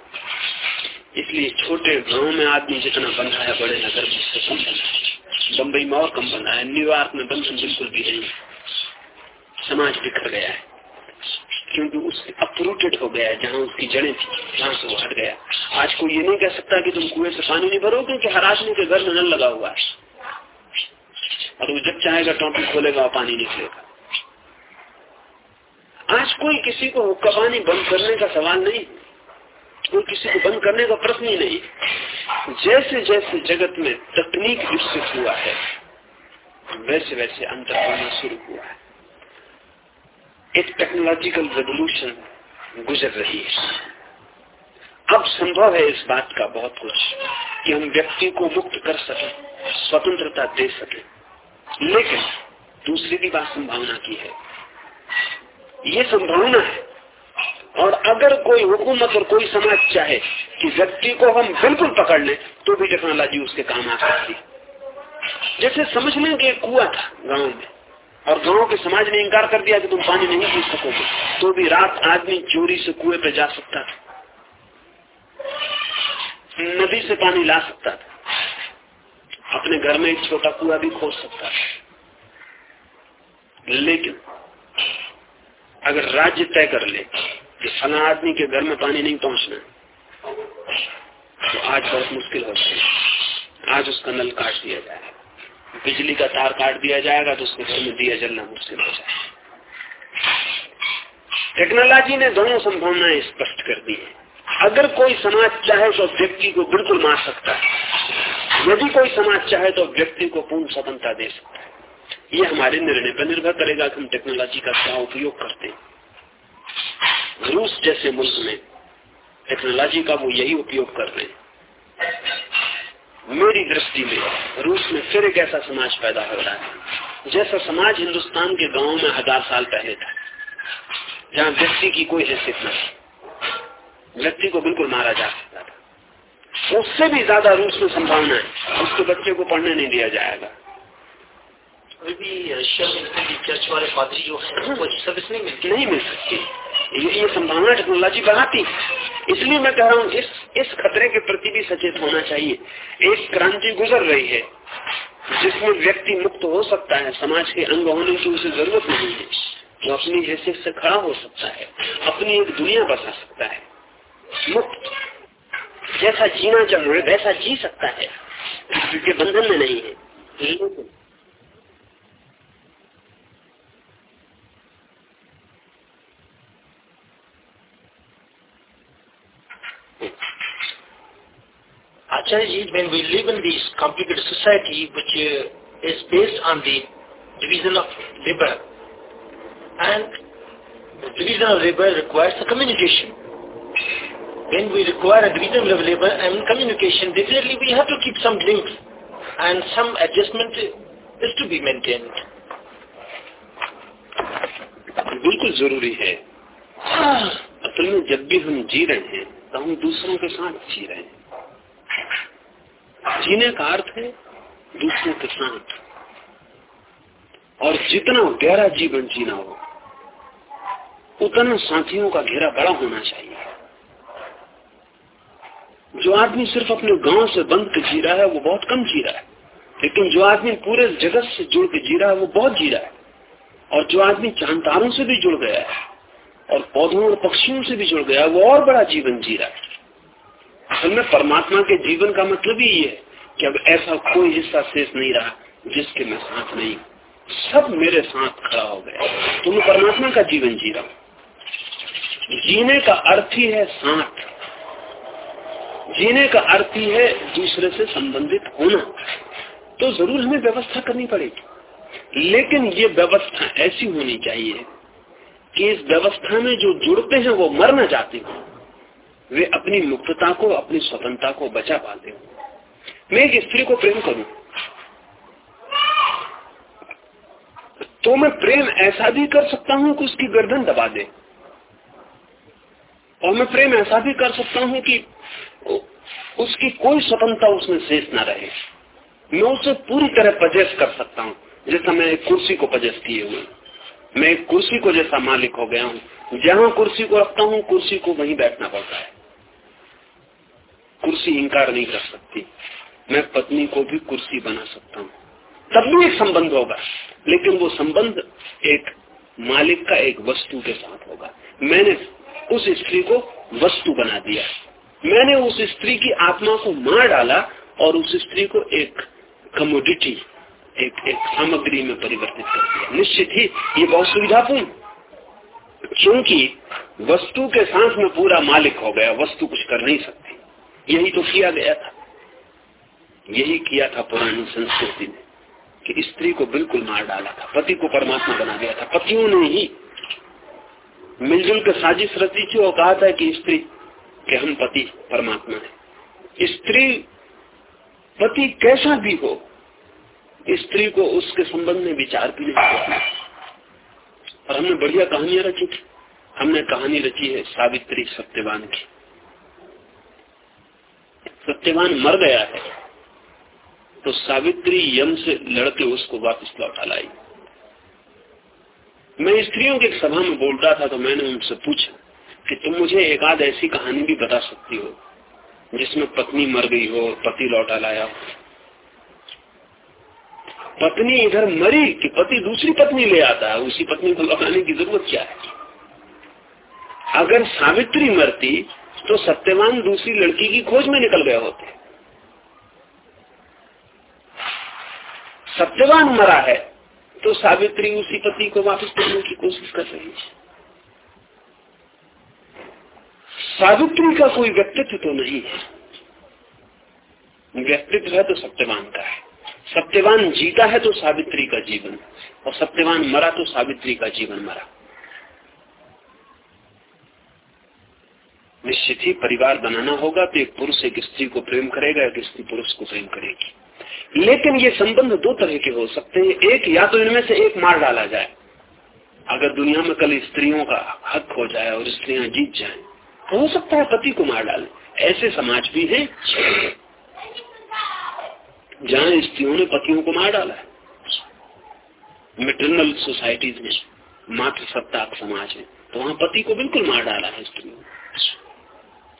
S2: इसलिए छोटे गाँव में आदमी जितना बंधा है, बड़े नगर में उससे कम बंधा है। बम्बई में और कम बंधा है। न्यूयॉर्क में बंधन बिल्कुल भी नहीं समाज बिखर गया है। क्योंकि उसके अपरूटेड हो गया है, जहाँ उसकी जड़ें थी जहाँ से वो हट गया। आज कोई ये नहीं कह सकता कि तुम कुएँ से पानी नहीं भरो क्योंकि हर आदमी के घर में नल लगा हुआ है। और वो जब चाहेगा टोपी खोलेगा और पानी निकलेगा। आज कोई किसी को हुक्का पानी बंद करने का सवाल नहीं। कोई किसी को बंद करने का प्रश्न ही नहीं। जैसे जैसे जगत में तकनीक विकसित हुआ है, वैसे वैसे अंतर होना शुरू हुआ है। एक टेक्नोलॉजिकल रेवोल्यूशन गुजर रही है। अब संभव है इस बात का बहुत कुछ कि हम व्यक्ति को मुक्त कर सके, स्वतंत्रता दे सके। लेकिन दूसरी भी बात संभावना की है। ये संभावना है। और अगर कोई हुकूमत और कोई समाज चाहे कि व्यक्ति को हम बिल्कुल पकड़ लें तो भी टेक्नोलॉजी उसके काम आ सकती जैसे समझ लें कि कुआ था गाँव में, और गाँव के समाज ने इंकार कर दिया कि तुम पानी नहीं पी सकोगे तो भी रात आदमी चोरी से कुएँ पे जा सकता था, नदी से पानी ला सकता था। अपने घर में एक छोटा कुआ भी खोज सकता है। लेकिन, अगर राज्य तय कर ले कि फला आदमी के घर में पानी नहीं पहुँचना तो आज बहुत मुश्किल हो जाएगी आज उसका नल काट दिया जाएगा। बिजली का तार काट दिया जाएगा तो उसके घर में दिया जलना मुश्किल हो जाएगा। टेक्नोलॉजी ने दोनों संभावनाएँ स्पष्ट कर दी है। अगर कोई समाज चाहे तो व्यक्ति को बिल्कुल मार सकता है। यदि कोई समाज चाहे तो व्यक्ति को पूर्ण स्वतंत्रता दे सकता है। ये हमारे निर्णय पर निर्भर करेगा कि हम टेक्नोलॉजी का क्या उपयोग करते हैं। रूस जैसे मुल्क में टेक्नोलॉजी का वो यही उपयोग कर रहे हैं। मेरी दृष्टि में रूस में फिर एक ऐसा समाज पैदा हो रहा है। जैसा समाज हिंदुस्तान के गाँव में हज़ार साल पहले था, जहाँ व्यक्ति की कोई हैसियत न थी व्यक्ति को बिल्कुल मारा जा सकता था। उससे भी ज़्यादा रूस में संभावना है। उसके बच्चे को पढ़ने नहीं दिया जाएगा।
S1: भी चर्च वाले पादरी जो है वो सर्विस नहीं मिलती
S2: नहीं मिल सकती। ये, ये संभावना टेक्नोलॉजी बढ़ाती इसलिए मैं कह रहा हूँ इस इस खतरे के प्रति भी सचेत होना चाहिए। एक क्रांति गुजर रही है जिसमें व्यक्ति मुक्त हो सकता है। समाज के अंग होने की उसे ज़रूरत नहीं है। वो अपनी हैसियत से खड़ा हो सकता है अपनी एक दुनिया बसा सकता है। मुक्त। जैसा जीना चाहिए वैसा जी सकता है क्योंकि बंधन में नहीं है लेकिन
S1: Acharya when we live in this complicated society which uh, is based on the division of labor, and the division of labor requires a communication. When we require a division of labor and communication, definitely we have to keep some links and some adjustment is to be maintained.
S2: बिल्कुल ज़रूरी है असल में जब भी हम जी रहे हैं तो हम दूसरों के साथ जी रहे हैं जीने का अर्थ है दूसरों के साथ और जितना गहरा जीवन जीना हो उतना साथियों का घेरा बड़ा होना चाहिए जो आदमी सिर्फ़ अपने गाँव से बंद के जी रहा है, वो बहुत कम जी रहा है। लेकिन जो आदमी पूरे जगत से जुड़ के जी रहा है, वो बहुत जी रहा है। और जो आदमी चांतारों से भी जुड़ गया है, और पौधों और पक्षियों से भी जुड़ गया है, वो और बड़ा जीवन जी रहा है। असल में परमात्मा के जीवन का मतलब ही है कि अब ऐसा कोई हिस्सा शेष नहीं रहा, जिसके मैं साथ नहीं सब मेरे साथ खड़ा हो गया तो मैं परमात्मा का जीवन जी रहा हूँ। जीने का अर्थ ही है साथ। जीने का अर्थ ही है दूसरे से संबंधित होना। तो ज़रूर हमें व्यवस्था करनी पड़ेगी। लेकिन ये व्यवस्था ऐसी होनी चाहिए कि इस व्यवस्था में जो जुड़ते हैं, वो मर न जाते हो। वे अपनी मुक्तता को, अपनी स्वतंत्रता को बचा पाते हो। मैं एक स्त्री को प्रेम करूँ। तो मैं प्रेम ऐसा भी कर सकता हूँ कि उसकी गर्दन दबा दे। और मैं प्रेम ऐसा भी कर सकता हूँ कि उसकी कोई स्वतंत्रता उसमें शेष ना रहे। मैं उसे पूरी तरह पजेस कर सकता हूँ। जैसा मैं एक कुर्सी को पजेस किए हुए मैं एक कुर्सी को जैसा मालिक हो गया हूँ। जहाँ कुर्सी को रखता हूँ, कुर्सी को वहीं बैठना पड़ता है। कुर्सी इंकार नहीं कर सकती। मैं पत्नी को भी कुर्सी बना सकता हूँ। तब भी एक संबंध होगा, लेकिन वो संबंध एक मालिक का एक वस्तु के साथ होगा। मैंने उस स्त्री को वस्तु बना दिया। मैंने उस स्त्री की आत्मा को मार डाला और उस स्त्री को एक कमोडिटी एक एक सामग्री में परिवर्तित कर दिया। निश्चित ही ये बहुत सुविधापूर्ण। क्योंकि वस्तु के साथ में पूरा मालिक हो गया, वस्तु कुछ कर नहीं सकती। यही तो किया गया था। यही किया था पुरानी संस्कृति ने कि स्त्री को बिल्कुल मार डाला था। पति को परमात्मा बना दिया था। पतियों ने ही मिलजुल कर साजिश रची थी और कहा था कि स्त्री के हम पति परमात्मा है। स्त्री पति कैसा भी हो, स्त्री को उसके संबंध में विचार भी नहीं। करना और हमने बढ़िया कहानियाँ रखी थी। हमने कहानी रची है सावित्री सत्यवान की। सत्यवान मर गया है तो सावित्री यम से लड़के उसको वापस लौटा लाई। मैं स्त्रियों की सभा में बोल रहा था तो मैंने उनसे पूछा कि तुम मुझे एक आध ऐसी कहानी भी बता सकती हो, जिसमें पत्नी मर गई हो पति लौटा लाया हो। पत्नी इधर मरी कि पति दूसरी पत्नी ले आता है, उसी पत्नी को लौटाने की ज़रूरत क्या है? अगर सावित्री मरती तो सत्यवान दूसरी लड़की की खोज में निकल गए होते। सत्यवान मरा है तो सावित्री उसी पति को वापस करने की कोशिश कर रही है सावित्री का कोई व्यक्तित्व तो नहीं है। व्यक्तित्व है तो सत्यवान का है। सत्यवान जीता है तो सावित्री का जीवन, और सत्यवान मरा तो सावित्री का जीवन मरा। निश्चित ही परिवार बनाना होगा तो एक पुरुष एक स्त्री को प्रेम करेगा, एक स्त्री पुरुष को प्रेम करेगी। लेकिन ये संबंध दो तरह के हो सकते हैं। एक या तो इनमें से एक मार डाला जाए। अगर दुनिया में कल स्त्रियों का हक हो जाए और स्त्रियाँ जीत जाएँ, तो हो सकता है पति को मार डाले। ऐसे समाज भी हैं। जहाँ स्त्रियों ने पतियों को मार डाला है। मेटरनल सोसाइटीज में मातृ सप्ताह समाज है तो वहाँ पति को बिल्कुल मार डाला है स्त्रियों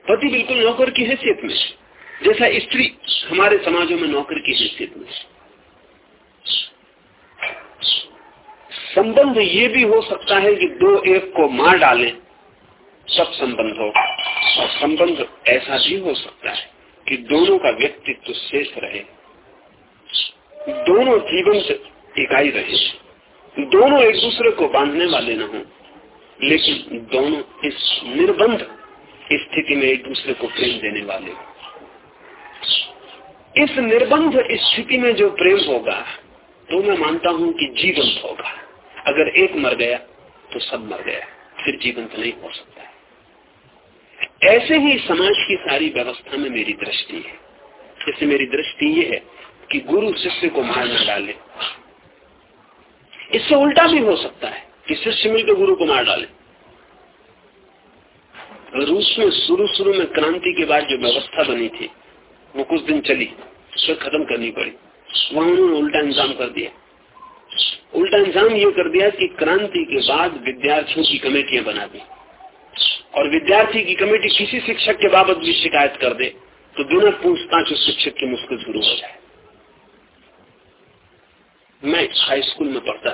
S2: पति बिल्कुल नौकर की हैसियत में जैसा स्त्री हमारे समाजों में नौकरी की हैसियत में संबंध ये भी हो सकता है कि दो एक को मार डालें सब संबंध हो और संबंध ऐसा भी हो सकता है कि दोनों का व्यक्तित्व शेष रहे। दोनों जीवन से इकाई रहे। दोनों एक दूसरे को बांधने वाले न हो, लेकिन दोनों इस निर्बंध स्थिति में एक दूसरे को प्रेम देने वाले हो। इस निर्बंध स्थिति में जो प्रेम होगा तो मैं मानता हूँ कि जीवंत होगा। अगर एक मर गया तो सब मर गया। फिर जीवंत नहीं हो सकता है। ऐसे ही समाज की सारी व्यवस्था में मेरी दृष्टि है। जैसे मेरी दृष्टि ये है कि गुरु शिष्य को मार न डाले। इससे उल्टा भी हो सकता है कि शिष्य मिलकर गुरु को मार डाले। रूस में शुरू शुरू में क्रांति के बाद जो व्यवस्था बनी थी वो कुछ दिन चली उसे खत्म करनी पड़ी। वहाँ उन्होंने उल्टा इंतज़ाम कर दिया। उल्टा इंतज़ाम ये कर दिया कि क्रांति के बाद विद्यार्थियों की कमेटियाँ बना दी। और विद्यार्थी की कमेटी किसी शिक्षक के बाबत भी शिकायत कर दे तो बिना पूछताछ उस शिक्षक की मुश्किल शुरू हो जाए। मैं हाई स्कूल में पढ़ता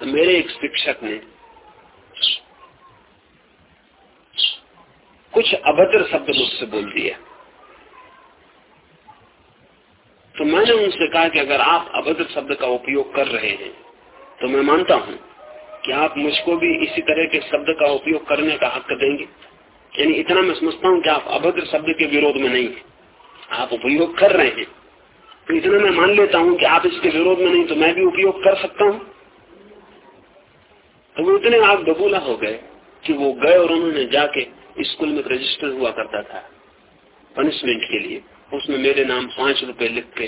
S2: तो मेरे एक शिक्षक ने कुछ अभद्र शब्द मुझसे बोल दिया। तो मैंने उनसे कहा कि अगर आप अभद्र शब्द का उपयोग कर रहे हैं तो मैं मानता हूँ कि आप मुझको भी इसी तरह के शब्द का उपयोग करने का हक देंगे। यानी इतना मैं समझता हूँ कि आप अभद्र शब्द के विरोध में नहीं है। आप उपयोग कर रहे हैं। तो इतना मैं मान लेता हूँ कि आप इसके विरोध में नहीं तो मैं भी उपयोग कर सकता हूँ। तो वो इतने आग बबूला हो गए कि वो गए और उन्होंने जाके स्कूल में रजिस्टर हुआ करता था पनिशमेंट के लिए। उसमें मेरे नाम पाँच रुपए लिख के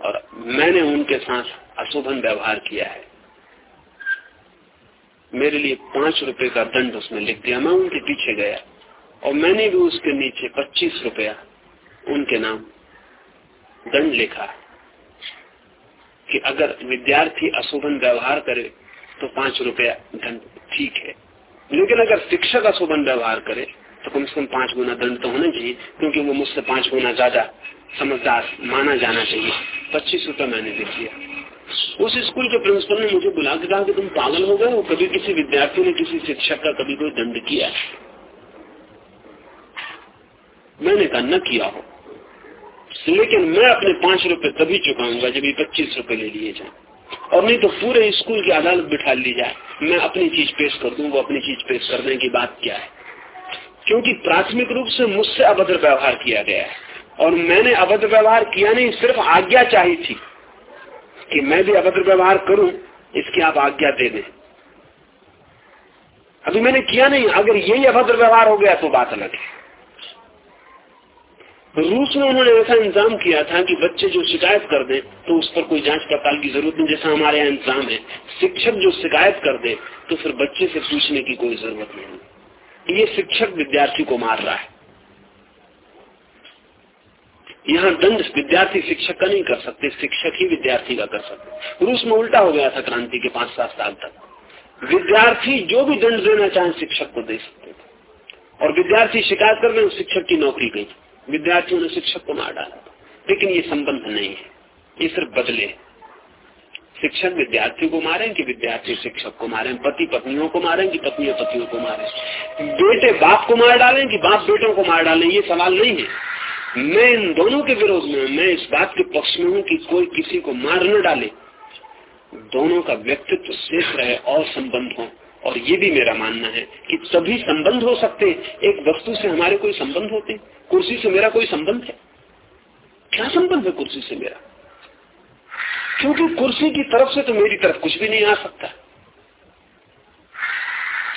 S2: और मैंने उनके साथ अशोभन व्यवहार किया है। मेरे लिए पाँच रुपए का दंड उसमें लिख दिया। मैं उनके पीछे गया और मैंने भी उसके नीचे पच्चीस रुपया उनके नाम दंड लिखा कि अगर विद्यार्थी अशोभन व्यवहार करे तो पाँच रुपया दंड ठीक है। लेकिन अगर शिक्षक अशोभन व्यवहार करे तो कम से कम पाँच गुना दंड तो होना चाहिए, क्योंकि वो मुझसे पाँच गुना ज़्यादा समझदार माना जाना चाहिए। पच्चीस रुपये मैंने दे दिया। उस स्कूल के प्रिंसिपल ने मुझे बुला के कहा कि तुम पागल हो गए हो, कभी किसी विद्यार्थी ने किसी शिक्षक का कभी कोई दंड किया मैंने कहा, न किया हो। लेकिन मैं अपने पाँच रुपए तभी चुकाऊँगा जब ये पच्चीस रुपए ले लिए जाए। और नहीं तो पूरे स्कूल की अदालत बिठा ली जाए। मैं अपनी चीज़ पेश कर दूँ, वो अपनी चीज़ पेश करने की बात क्या है? क्योंकि प्राथमिक रूप से मुझसे अभद्र व्यवहार किया गया है। और मैंने अभद्र व्यवहार किया नहीं, सिर्फ़ आज्ञा चाहिए थी कि मैं भी अभद्र व्यवहार करूँ, इसकी आप आज्ञा दे दें। अभी मैंने किया नहीं, अगर यही अभद्र व्यवहार हो गया तो बात अलग है। रूस में उन्होंने ऐसा इंतज़ाम किया था कि बच्चे जो शिकायत कर दे तो उस पर कोई जाँच पड़ताल की ज़रूरत नहीं, जैसा हमारे यहाँ इंतज़ाम है। शिक्षक जो शिकायत कर दे तो फिर बच्चे से पूछने की कोई ज़रूरत नहीं। ये शिक्षक विद्यार्थी को मार रहा है। यहाँ दंड विद्यार्थी शिक्षक का नहीं कर सकते, शिक्षक ही विद्यार्थी का कर सकते। रूस में उल्टा हो गया था क्रांति के पाँच सात साल तक। विद्यार्थी जो भी दंड देना चाहे शिक्षक को दे सकते थे। और विद्यार्थी शिकायत कर रहे शिक्षक की नौकरी गई। विद्यार्थियों ने शिक्षक को मार डाला। लेकिन ये संबंध नहीं है। ये सिर्फ़ बदले शिक्षक विद्यार्थी को मारे, कि विद्यार्थी शिक्षक को मारे, पति पत्नियों को मारे, कि पत्नियों पतियों को मारे। बेटे बाप को मार डालें, कि बाप बेटों को मार डालें, ये सवाल नहीं है। मैं इन दोनों के विरोध में, मैं इस बात के पक्ष में हूँ कि कोई किसी को मार न डाले। दोनों का व्यक्तित्व शेष रहे और संबंध हो। और ये भी मेरा मानना है कि सभी संबंध हो सकते एक वस्तु से हमारे कोई संबंध होते कुर्सी से मेरा कोई संबंध है। क्या संबंध है कुर्सी से मेरा? क्योंकि कुर्सी की तरफ़ से तो मेरी तरफ़ कुछ भी नहीं आ सकता।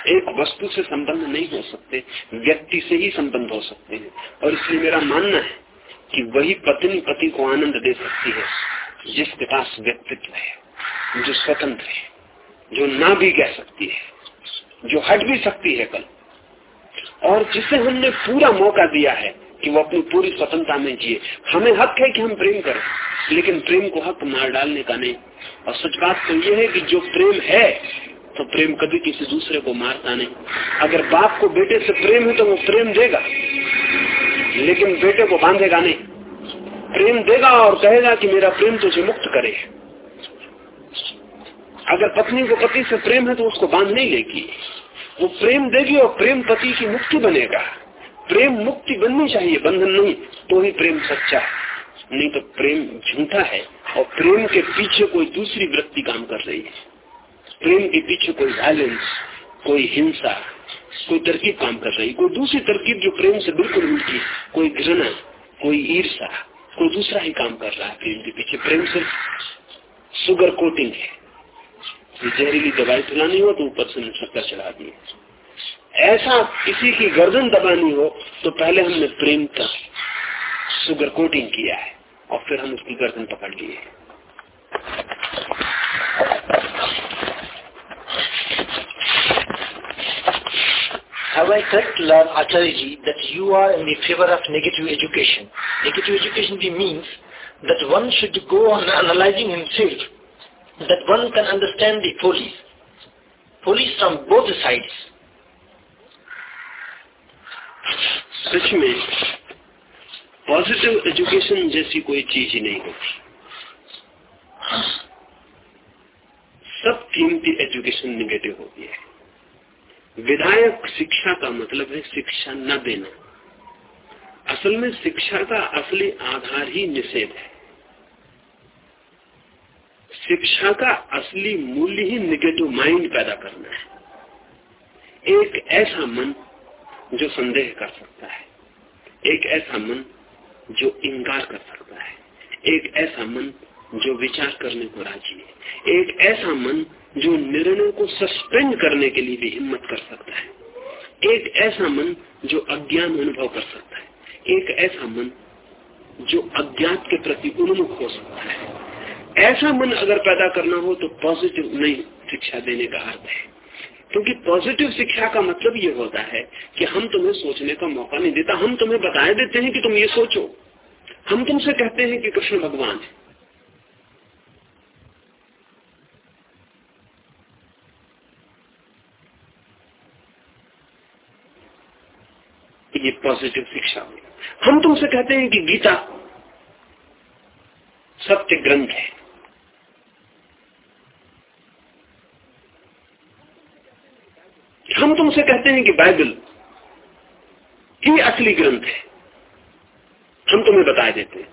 S2: एक वस्तु से संबंध नहीं हो सकते, व्यक्ति से ही संबंध हो सकते हैं। और इसलिए मेरा मानना है कि वही पत्नी पति को आनंद दे सकती है जिसके पास व्यक्तित्व है, जो स्वतंत्र है, जो ना भी कह सकती है, जो हट भी सकती है कल। और जिसे हमने पूरा मौका दिया है कि वो अपनी पूरी स्वतंत्रता में जिए। हमें हक है कि हम प्रेम करें, लेकिन प्रेम को हक मार डालने का नहीं। और सच बात तो ये है कि जो प्रेम है तो प्रेम कभी किसी दूसरे को मारता नहीं। अगर बाप को बेटे से प्रेम है तो वो प्रेम देगा, लेकिन बेटे को बांधेगा नहीं। प्रेम देगा और कहेगा कि मेरा प्रेम तुझे मुक्त करे। अगर पत्नी को पति से प्रेम है तो उसको बाँध नहीं लेगी। वो प्रेम देगी और प्रेम पति की मुक्ति बनेगा। प्रेम मुक्ति बननी चाहिए, बंधन नहीं तो ही प्रेम सच्चा है। नहीं तो प्रेम झूठा है, और प्रेम के पीछे कोई दूसरी वृत्ति काम कर रही है। प्रेम के पीछे कोई वायलेंस कोई हिंसा, कोई तरकीब काम कर रही कोई दूसरी तरकीब जो प्रेम से बिल्कुल उल्टी कोई घृणा, कोई ईर्षा कोई दूसरा ही काम कर रहा है प्रेम के पीछे। प्रेम सिर्फ़ सुगर कोटिंग है। जहरीली दवाई पिलानी हो तो ऊपर से शक्कर चढ़ा दिए। ऐसा किसी की गर्दन दबानी हो तो पहले हमने प्रेम का सुगर कोटिंग किया है और फिर हम उसकी गर्दन पकड़ लिए
S1: Have I correct learned, Acharya that you are in the favor of negative education? Negative education means that one should go on analyzing himself that one can understand the police. Police from both sides.
S2: सच में positive education जैसी कोई चीज़ ही नहीं होती। सब कीमती education negative होती है। विधायक शिक्षा का मतलब है शिक्षा न देना। असल में शिक्षा का असली आधार ही निषेध है। शिक्षा का असली मूल्य ही निगेटिव माइंड पैदा करना है। एक ऐसा मन जो संदेह कर सकता है। एक ऐसा मन जो इंकार कर सकता है। एक ऐसा मन जो विचार करने को राज़ी है। एक ऐसा मन जो निर्णय को सस्पेंड करने के लिए भी हिम्मत कर सकता है। एक ऐसा मन जो अज्ञान अनुभव कर सकता है। एक ऐसा मन जो अज्ञात के प्रति उन्मुख हो सकता है। ऐसा मन अगर पैदा करना हो तो पॉजिटिव नहीं शिक्षा देने का अर्थ है। क्योंकि पॉजिटिव शिक्षा का मतलब ये होता है कि हम तुम्हें सोचने का मौका नहीं देता। हम तुम्हें बताए देते हैं कि तुम ये सोचो। हम तुमसे कहते हैं कि कृष्ण भगवान है। ये पॉजिटिव शिक्षा हम तुमसे कहते हैं कि गीता सत्य ग्रंथ है। हम तुमसे कहते हैं कि बाइबल ही असली ग्रंथ है। हम तुम्हें बता देते हैं।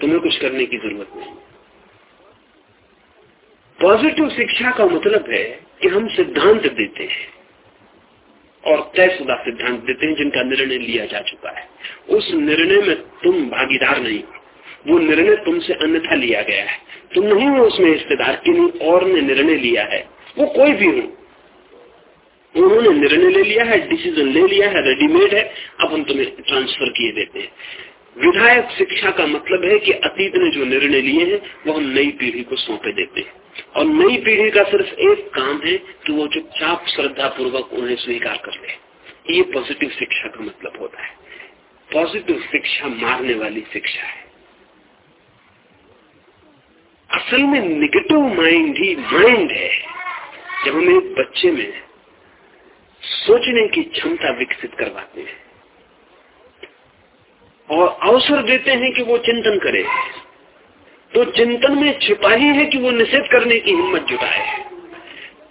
S2: तुम्हें कुछ करने की ज़रूरत नहीं। पॉजिटिव शिक्षा का मतलब है कि हम सिद्धांत देते हैं और तयशुदा सिद्धांत देते हैं जिनका निर्णय लिया जा चुका है। उस निर्णय में तुम भागीदार नहीं। वो निर्णय तुमसे अन्यथा लिया गया है। तुम नहीं हो उसमें हिस्सेदार, किन्हीं और ने निर्णय लिया है। वो कोई भी हो। उन्होंने निर्णय ले लिया है डिसीज़न ले लिया है रेडीमेड है, अब हम तुम्हें ट्रांसफ़र किए देते हैं। विधायक शिक्षा का मतलब है कि अतीत ने जो निर्णय लिए हैं वो हम नई पीढ़ी को सौंपे देते हैं। और नई पीढ़ी का सिर्फ़ एक काम है कि वो चुपचाप श्रद्धा पूर्वक उन्हें स्वीकार कर ले। ये पॉजिटिव शिक्षा का मतलब होता है। पॉजिटिव शिक्षा मारने वाली शिक्षा है। असल में निगेटिव माइंड ही माइंड है। जब हम एक बच्चे में सोचने की क्षमता विकसित करवाते हैं। और अवसर देते हैं कि वो चिंतन करे। तो चिंतन में छिपा ही है कि वो निषेध करने की हिम्मत जुटाए।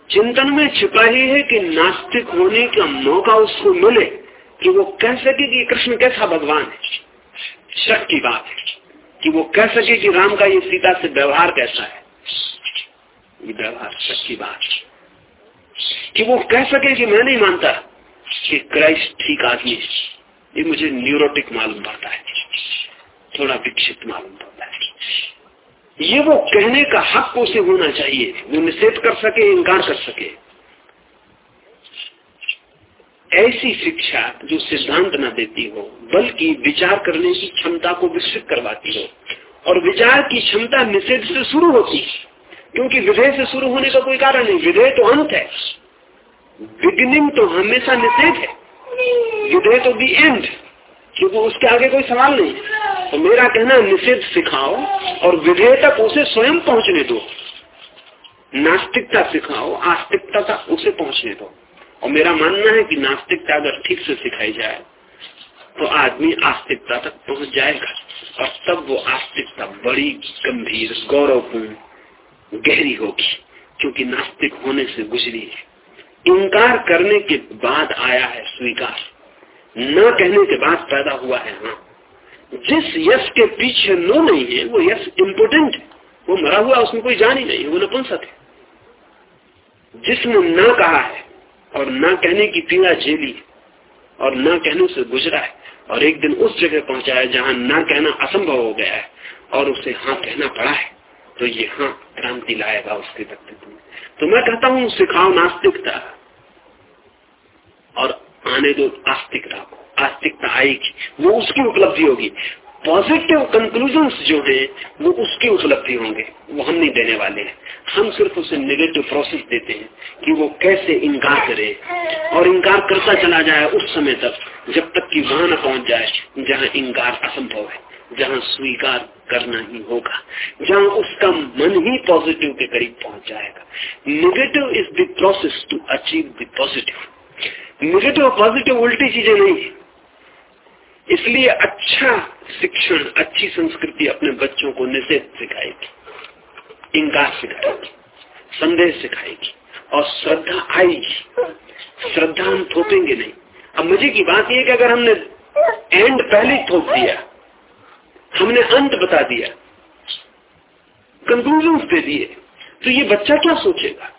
S2: चिंतन में छिपा ही है कि नास्तिक होने का मौका उसको मिले कि वो कह सके कि कृष्ण कैसा भगवान है। शक की बात है कि वो कह सके कि राम का ये सीता से व्यवहार कैसा है। ये व्यवहार शक की बात है। कि वो कह सके कि मैं नहीं मानता। कि क्राइस्ट ठीक आदमी ये मुझे न्यूरोटिक मालूम पड़ता है। थोड़ा विकसित मालूम पड़ता है। ये वो कहने का हक उसे होना चाहिए। वो निषेध कर सके, इनकार कर सके। ऐसी शिक्षा जो सिद्धांत न देती हो, बल्कि विचार करने की क्षमता को विकसित करवाती हो, और विचार की क्षमता निषेध से शुरू होती है। क्योंकि विधेय से शुरू होने का कोई कारण नहीं। विधेय तो अंत है। बिगिनिंग तो हमेशा निषेध है। विधेय तो दी एंड क्योंकि उसके आगे कोई सवाल नहीं। तो मेरा कहना निषेध सिखाओ और विधेय तक उसे स्वयं पहुँचने दो। नास्तिकता सिखाओ, आस्तिकता तक उसे पहुँचने दो। और मेरा मानना है कि नास्तिकता अगर ठीक से सिखाई जाए तो आदमी आस्तिकता तक पहुँच जाएगा। और तब वो आस्तिकता बड़ी, गंभीर, गौरवपूर्ण, गहरी होगी, क्योंकि नास्तिक होने से गुजरी है। इनकार करने के बाद आया है स्वीकार। न कहने के बाद पैदा हुआ है हाँ। जिस यश के पीछे नो नहीं है, वो यश इम्पोर्टेंट है। वो मरा हुआ, उसमें कोई जान ही नहीं वो नपुंसक है। जिसने न कहा है, और न कहने की पीड़ा झेली और न कहने से गुजरा है, और एक दिन उस जगह पहुँचा है जहाँ न कहना असंभव हो गया है, और उसे हाँ कहना पड़ा है तो ये हाँ क्रांति लाएगा उसके व्यक्तित्व में। तो मैं कहता हूँ, सिखाओ नास्तिकता। और आने दो आस्तिकता को आस्तिकता आएगी वो उसकी उपलब्धि होगी। पॉजिटिव कंक्लूजन जो है, वो उसकी उपलब्धि होंगे। वो हम नहीं देने वाले हैं। हम सिर्फ़ उसे नेगेटिव प्रोसेस देते हैं कि वो कैसे इनकार करे और इनकार करता चला जाए उस समय तक, जब तक कि वहाँ न पहुँच जाए, जहाँ इनकार असंभव है, जहाँ स्वीकार करना ही होगा, जहाँ उसका मन ही पॉजिटिव के करीब पहुँच जाएगा। Negative is the process to achieve the positive negative positive उल्टी चीज़ें नहीं। इसलिए अच्छा शिक्षण, अच्छी संस्कृति अपने बच्चों को निषेध सिखाएगी, इंकार सिखाएगी संदेश सिखाएगी और श्रद्धा आएगी। श्रद्धा हम थोपेंगे नहीं। अब मज़े की बात यह कि अगर हमने एंड पहले थोप दिया, हमने अंत बता दिया कंक्लूजन दे दिए तो ये बच्चा क्या सोचेगा?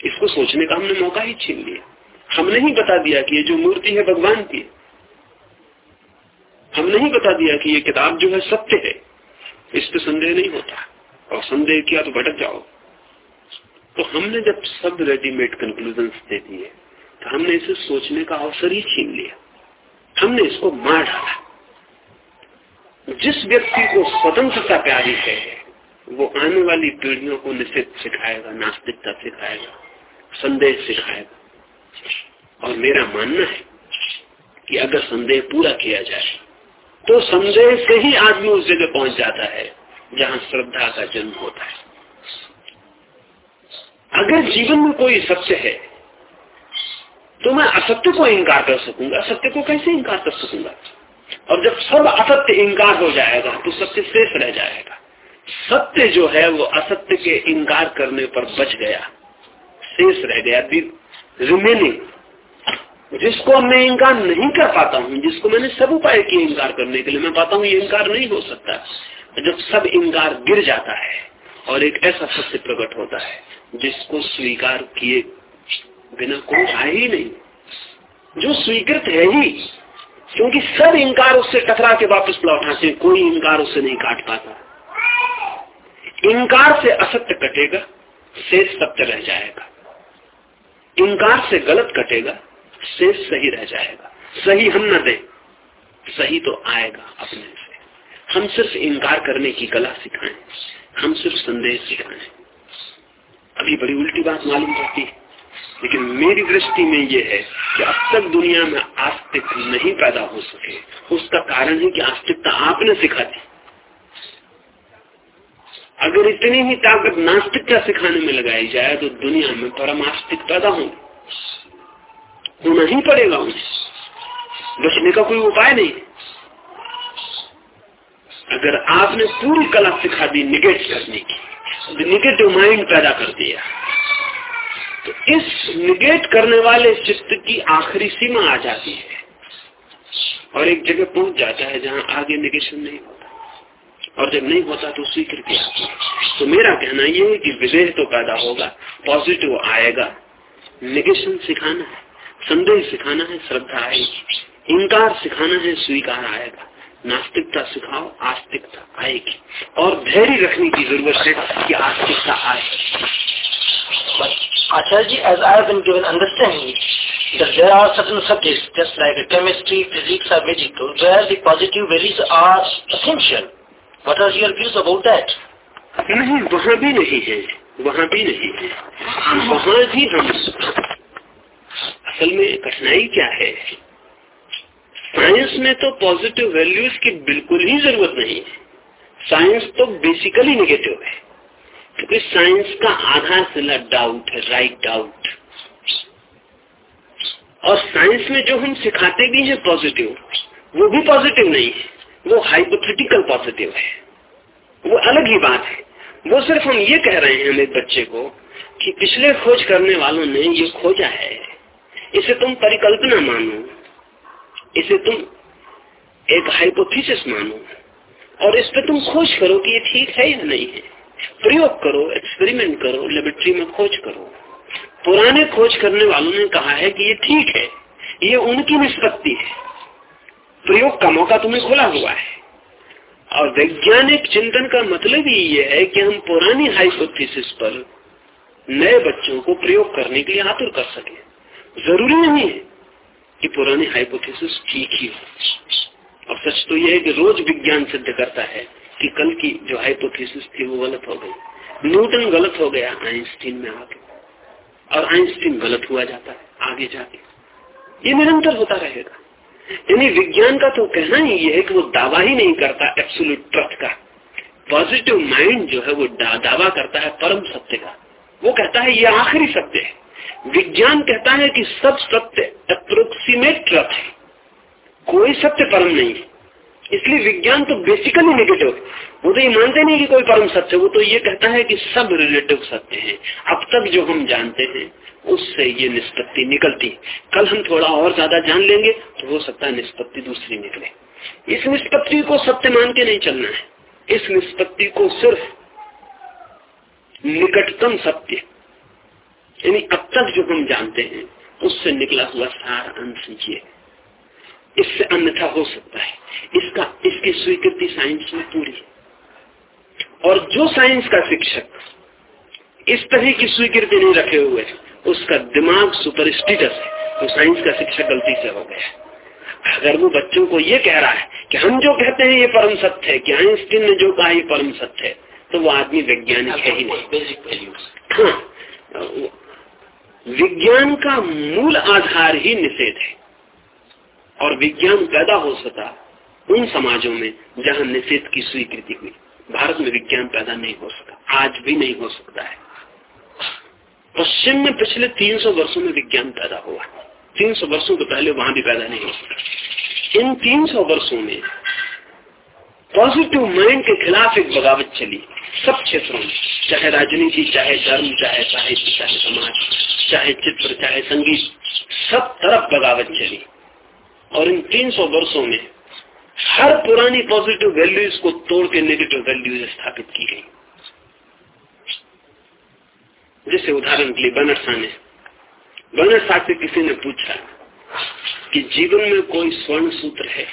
S2: इसको सोचने का हमने मौका ही छीन लिया। हमने ही बता दिया कि ये जो मूर्ति है भगवान की हमने ही बता दिया कि ये किताब जो है सत्य है। इस पर संदेह नहीं होता। और संदेह किया तो भटक जाओ। तो हमने जब सब रेडीमेड कंक्लूजन दे दिए तो हमने इसे सोचने का अवसर ही छीन लिया। हमने इसको मार डाला। जिस व्यक्ति को स्वतंत्रता प्यारी है, वो आने वाली पीढ़ियों को निश्चित सिखाएगा, नास्तिकता सिखाएगा, संदेह सिखाएगा। और मेरा मानना है कि अगर संदेह पूरा किया जाए तो संदेह से ही आदमी उस जगह पहुँच जाता है जहाँ श्रद्धा का जन्म होता है। अगर जीवन में कोई सत्य है तो मैं असत्य को इंकार कर सकूँगा। सत्य को कैसे इंकार कर सकूँगा? और जब सब असत्य इंकार हो जाएगा तो सत्य शेष रह जाएगा। सत्य जो है, वो असत्य के इंकार करने पर बच गया, शेष रह गया। रिमेनिंग। जिसको मैं इंकार नहीं कर पाता हूँ, जिसको मैंने सब उपाय किए इंकार करने के लिए, मैं पाता हूँ ये इंकार नहीं हो सकता। जब सब इंकार गिर जाता है और एक ऐसा सत्य प्रकट होता है, जिसको स्वीकार किए बिना कोई आए ही नहीं। जो स्वीकृत है ही, क्योंकि सब इंकार उससे टकरा के वापस लौट आते कोई इंकार उससे नहीं काट पाता। इंकार से असत्य कटेगा शेष सत्य रह जाएगा। इंकार से गलत कटेगा, शेष सही रह जाएगा। सही हम न दें, सही तो आएगा अपने से। हम सिर्फ़ इंकार करने की कला सिखाएँ, हम सिर्फ़ संदेश सिखाएँ। अभी बड़ी उल्टी बात मालूम पड़ती है, लेकिन मेरी दृष्टि में यह है कि अब तक दुनिया में आस्तिक नहीं पैदा हो सके। उसका कारण है कि आस्तिकता आपने सिखा दी अगर इतनी ही ताकत नास्तिकता सिखाने में लगाई जाए तो दुनिया में परम आस्तिक पैदा हो होना ही पड़ेगा उन्हें। बचने का कोई उपाय नहीं। अगर आपने पूरी कला सिखा दी निगेट करने की निगेटिव माइंड पैदा कर दिया। तो इस निगेट करने वाले चित्त की आखिरी सीमा आ जाती है। और एक जगह पहुँच जाता है जहाँ आगे निगेशन नहीं होता और जब नहीं होता तो स्वीकृति आती तो मेरा कहना यह है कि विदेह तो पैदा होगा पॉजिटिव आएगा। निगेशन सिखाना है, संदेह सिखाना है, श्रद्धा आएगी। इनकार सिखाना है, स्वीकार आएगा। नास्तिकता सिखाओ, आस्तिकता आएगी। और धैर्य रखने की ज़रूरत है कि आस्तिकता आए।
S1: Acharya ji as I been given understanding that there are certain subjects, just like chemistry, physics or medical What are your views about that?
S2: नहीं, वहाँ भी नहीं है। वहाँ भी नहीं है। वहाँ भी हम असल में कठिनाई क्या है? साइंस में तो पॉजिटिव वैल्यूज़ की बिल्कुल ही ज़रूरत नहीं है। साइंस तो बेसिकली निगेटिव है। क्योंकि साइंस का आधा सिला डाउट है राइट डाउट और साइंस में जो हम सिखाते भी हैं पॉजिटिव वो भी पॉजिटिव नहीं है। वो हाइपोथेटिकल पॉजिटिव है। वो अलग ही बात है। वो सिर्फ़ हम ये कह रहे हैं एक बच्चे को कि पिछले खोज करने वालों ने ये खोजा है। इसे तुम परिकल्पना मानो। इसे तुम एक हाइपोथेसिस मानो। और इस पे तुम खोज करो कि ये ठीक है या नहीं है। प्रयोग करो एक्सपेरिमेंट करो लेबोरेटरी में खोज करो। पुराने खोज करने वालों ने कहा है कि ये ठीक है। ये उनकी निष्पत्ति है। प्रयोग का मौका तुम्हें खुला हुआ है। और वैज्ञानिक चिंतन का मतलब ही यह है कि हम पुरानी हाइपोथेसिस पर नए बच्चों को प्रयोग करने के लिए आतुर कर सके। ज़रूरी नहीं है कि पुरानी हाइपोथेसिस ठीक ही हो। और सच तो यह है कि रोज विज्ञान सिद्ध करता है कि कल की जो हाइपोथेसिस थी वो गलत हो गई। न्यूटन गलत हो गया, आइंस्टीन में आके। और आइंस्टीन गलत हुआ जाता है, आगे जाके। ये निरंतर होता रहेगा। यानी विज्ञान का तो कहना ही ये है कि वो दावा ही नहीं करता एब्सोल्यूट ट्रथ का। पॉजिटिव माइंड जो है वो दा, दावा करता है परम सत्य का। वो कहता है ये आखिरी सत्य है। विज्ञान कहता है कि सब सत्य अप्रोक्सीमेट ट्रथ है। कोई सत्य परम नहीं है। इसलिए विज्ञान तो बेसिकली निगेटिव है। वो तो ये मानते नहीं कि कोई परम सत्य वो तो ये कहता है कि सब रिलेटिव सत्य है। अब तक जो हम जानते हैं उससे ये निष्पत्ति निकलती। कल हम थोड़ा और ज़्यादा जान लेंगे तो हो सकता है निष्पत्ति दूसरी निकले। इस निष्पत्ति को सत्य मान के नहीं चलना है। इस निष्पत्ति को सिर्फ़ निकटतम सत्य, यानी अब तक जो हम जानते हैं, उससे निकला हुआ सारा अंश ये इससे अन्यथा हो सकता है। इसका, इसकी स्वीकृति साइंस में पूरी है। और जो साइंस का शिक्षक इस तरह की स्वीकृति नहीं रखे हुए उसका दिमाग सुपर स्टेटस है। तो साइंस का शिक्षक गलती से हो गया। अगर वो बच्चों को ये कह रहा है कि हम जो कहते हैं ये परम सत्य है कि आइंस्टीन ने जो कहा ये परम सत्य है तो वो आदमी वैज्ञानिक है ही नहीं। हाँ। विज्ञान का मूल आधार ही निषेध है। और विज्ञान पैदा हो सका उन समाजों में जहाँ निषेध की स्वीकृति हुई। भारत में विज्ञान पैदा नहीं हो सका आज भी नहीं हो सकता है। पश्चिम में पिछले 300 वर्षों में विज्ञान पैदा हुआ। 300 वर्षों के पहले वहाँ भी पैदा नहीं हो सका इन 300 वर्षों में पॉजिटिव माइंड के खिलाफ एक बगावत चली। सब क्षेत्रों में, चाहे राजनीति, चाहे धर्म, चाहे साहित्य, चाहे समाज, चाहे चित्र, चाहे संगीत, सब तरफ़ बगावत चली। और इन 300 वर्षों में हर पुरानी पॉजिटिव वैल्यूज़ को तोड़ के नेगेटिव वैल्यूज़ स्थापित की गई। जैसे उदाहरण के लिए बनरसा ने बनरसा से किसी ने पूछा कि जीवन में कोई स्वर्ण सूत्र है?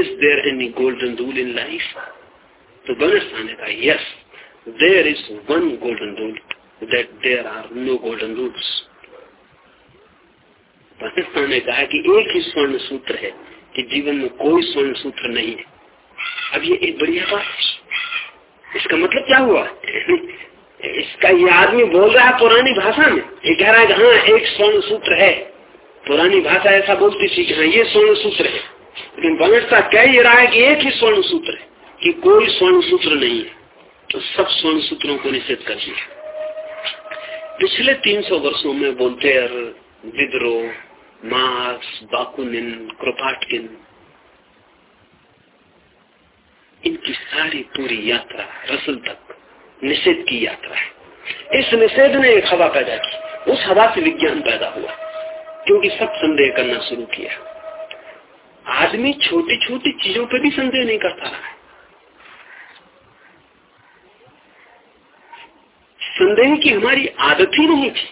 S2: Is there any golden rule in life तो बनस्ता ने कहा yes there is one golden rule that there are no golden rules Pakistan ने कहा कि एक ही स्वर्ण सूत्र है कि जीवन में कोई स्वर्ण सूत्र नहीं है। अब ये एक बढ़िया बात इसका मतलब क्या हुआ? इसका ये आदमी बोल रहा है पुरानी भाषा में? ये कह रहा है हाँ एक स्वर्ण सूत्र है। पुरानी भाषा ऐसा बोलती थी कि हाँ ये स्वर्ण सूत्र है। लेकिन बनटता कह ही रहा है कि एक ही स्वर्ण सूत्र है, कि कोई स्वर्ण सूत्र नहीं है। तो सब स्वर्ण सूत्रों को निषेध कर दिया। पिछले 300 वर्षों में बोलतेर विद्रो मार्क्स बाकुनिन, क्रोपाटकिन, इनकी सारी पूरी यात्रा रसल तक निषेध की यात्रा है। इस निषेध ने एक हवा पैदा की। उस हवा से विज्ञान पैदा हुआ क्योंकि सब संदेह करना शुरू किया। आदमी छोटी छोटी चीज़ों पर भी संदेह नहीं करता रहा है। संदेह की हमारी आदत ही नहीं थी।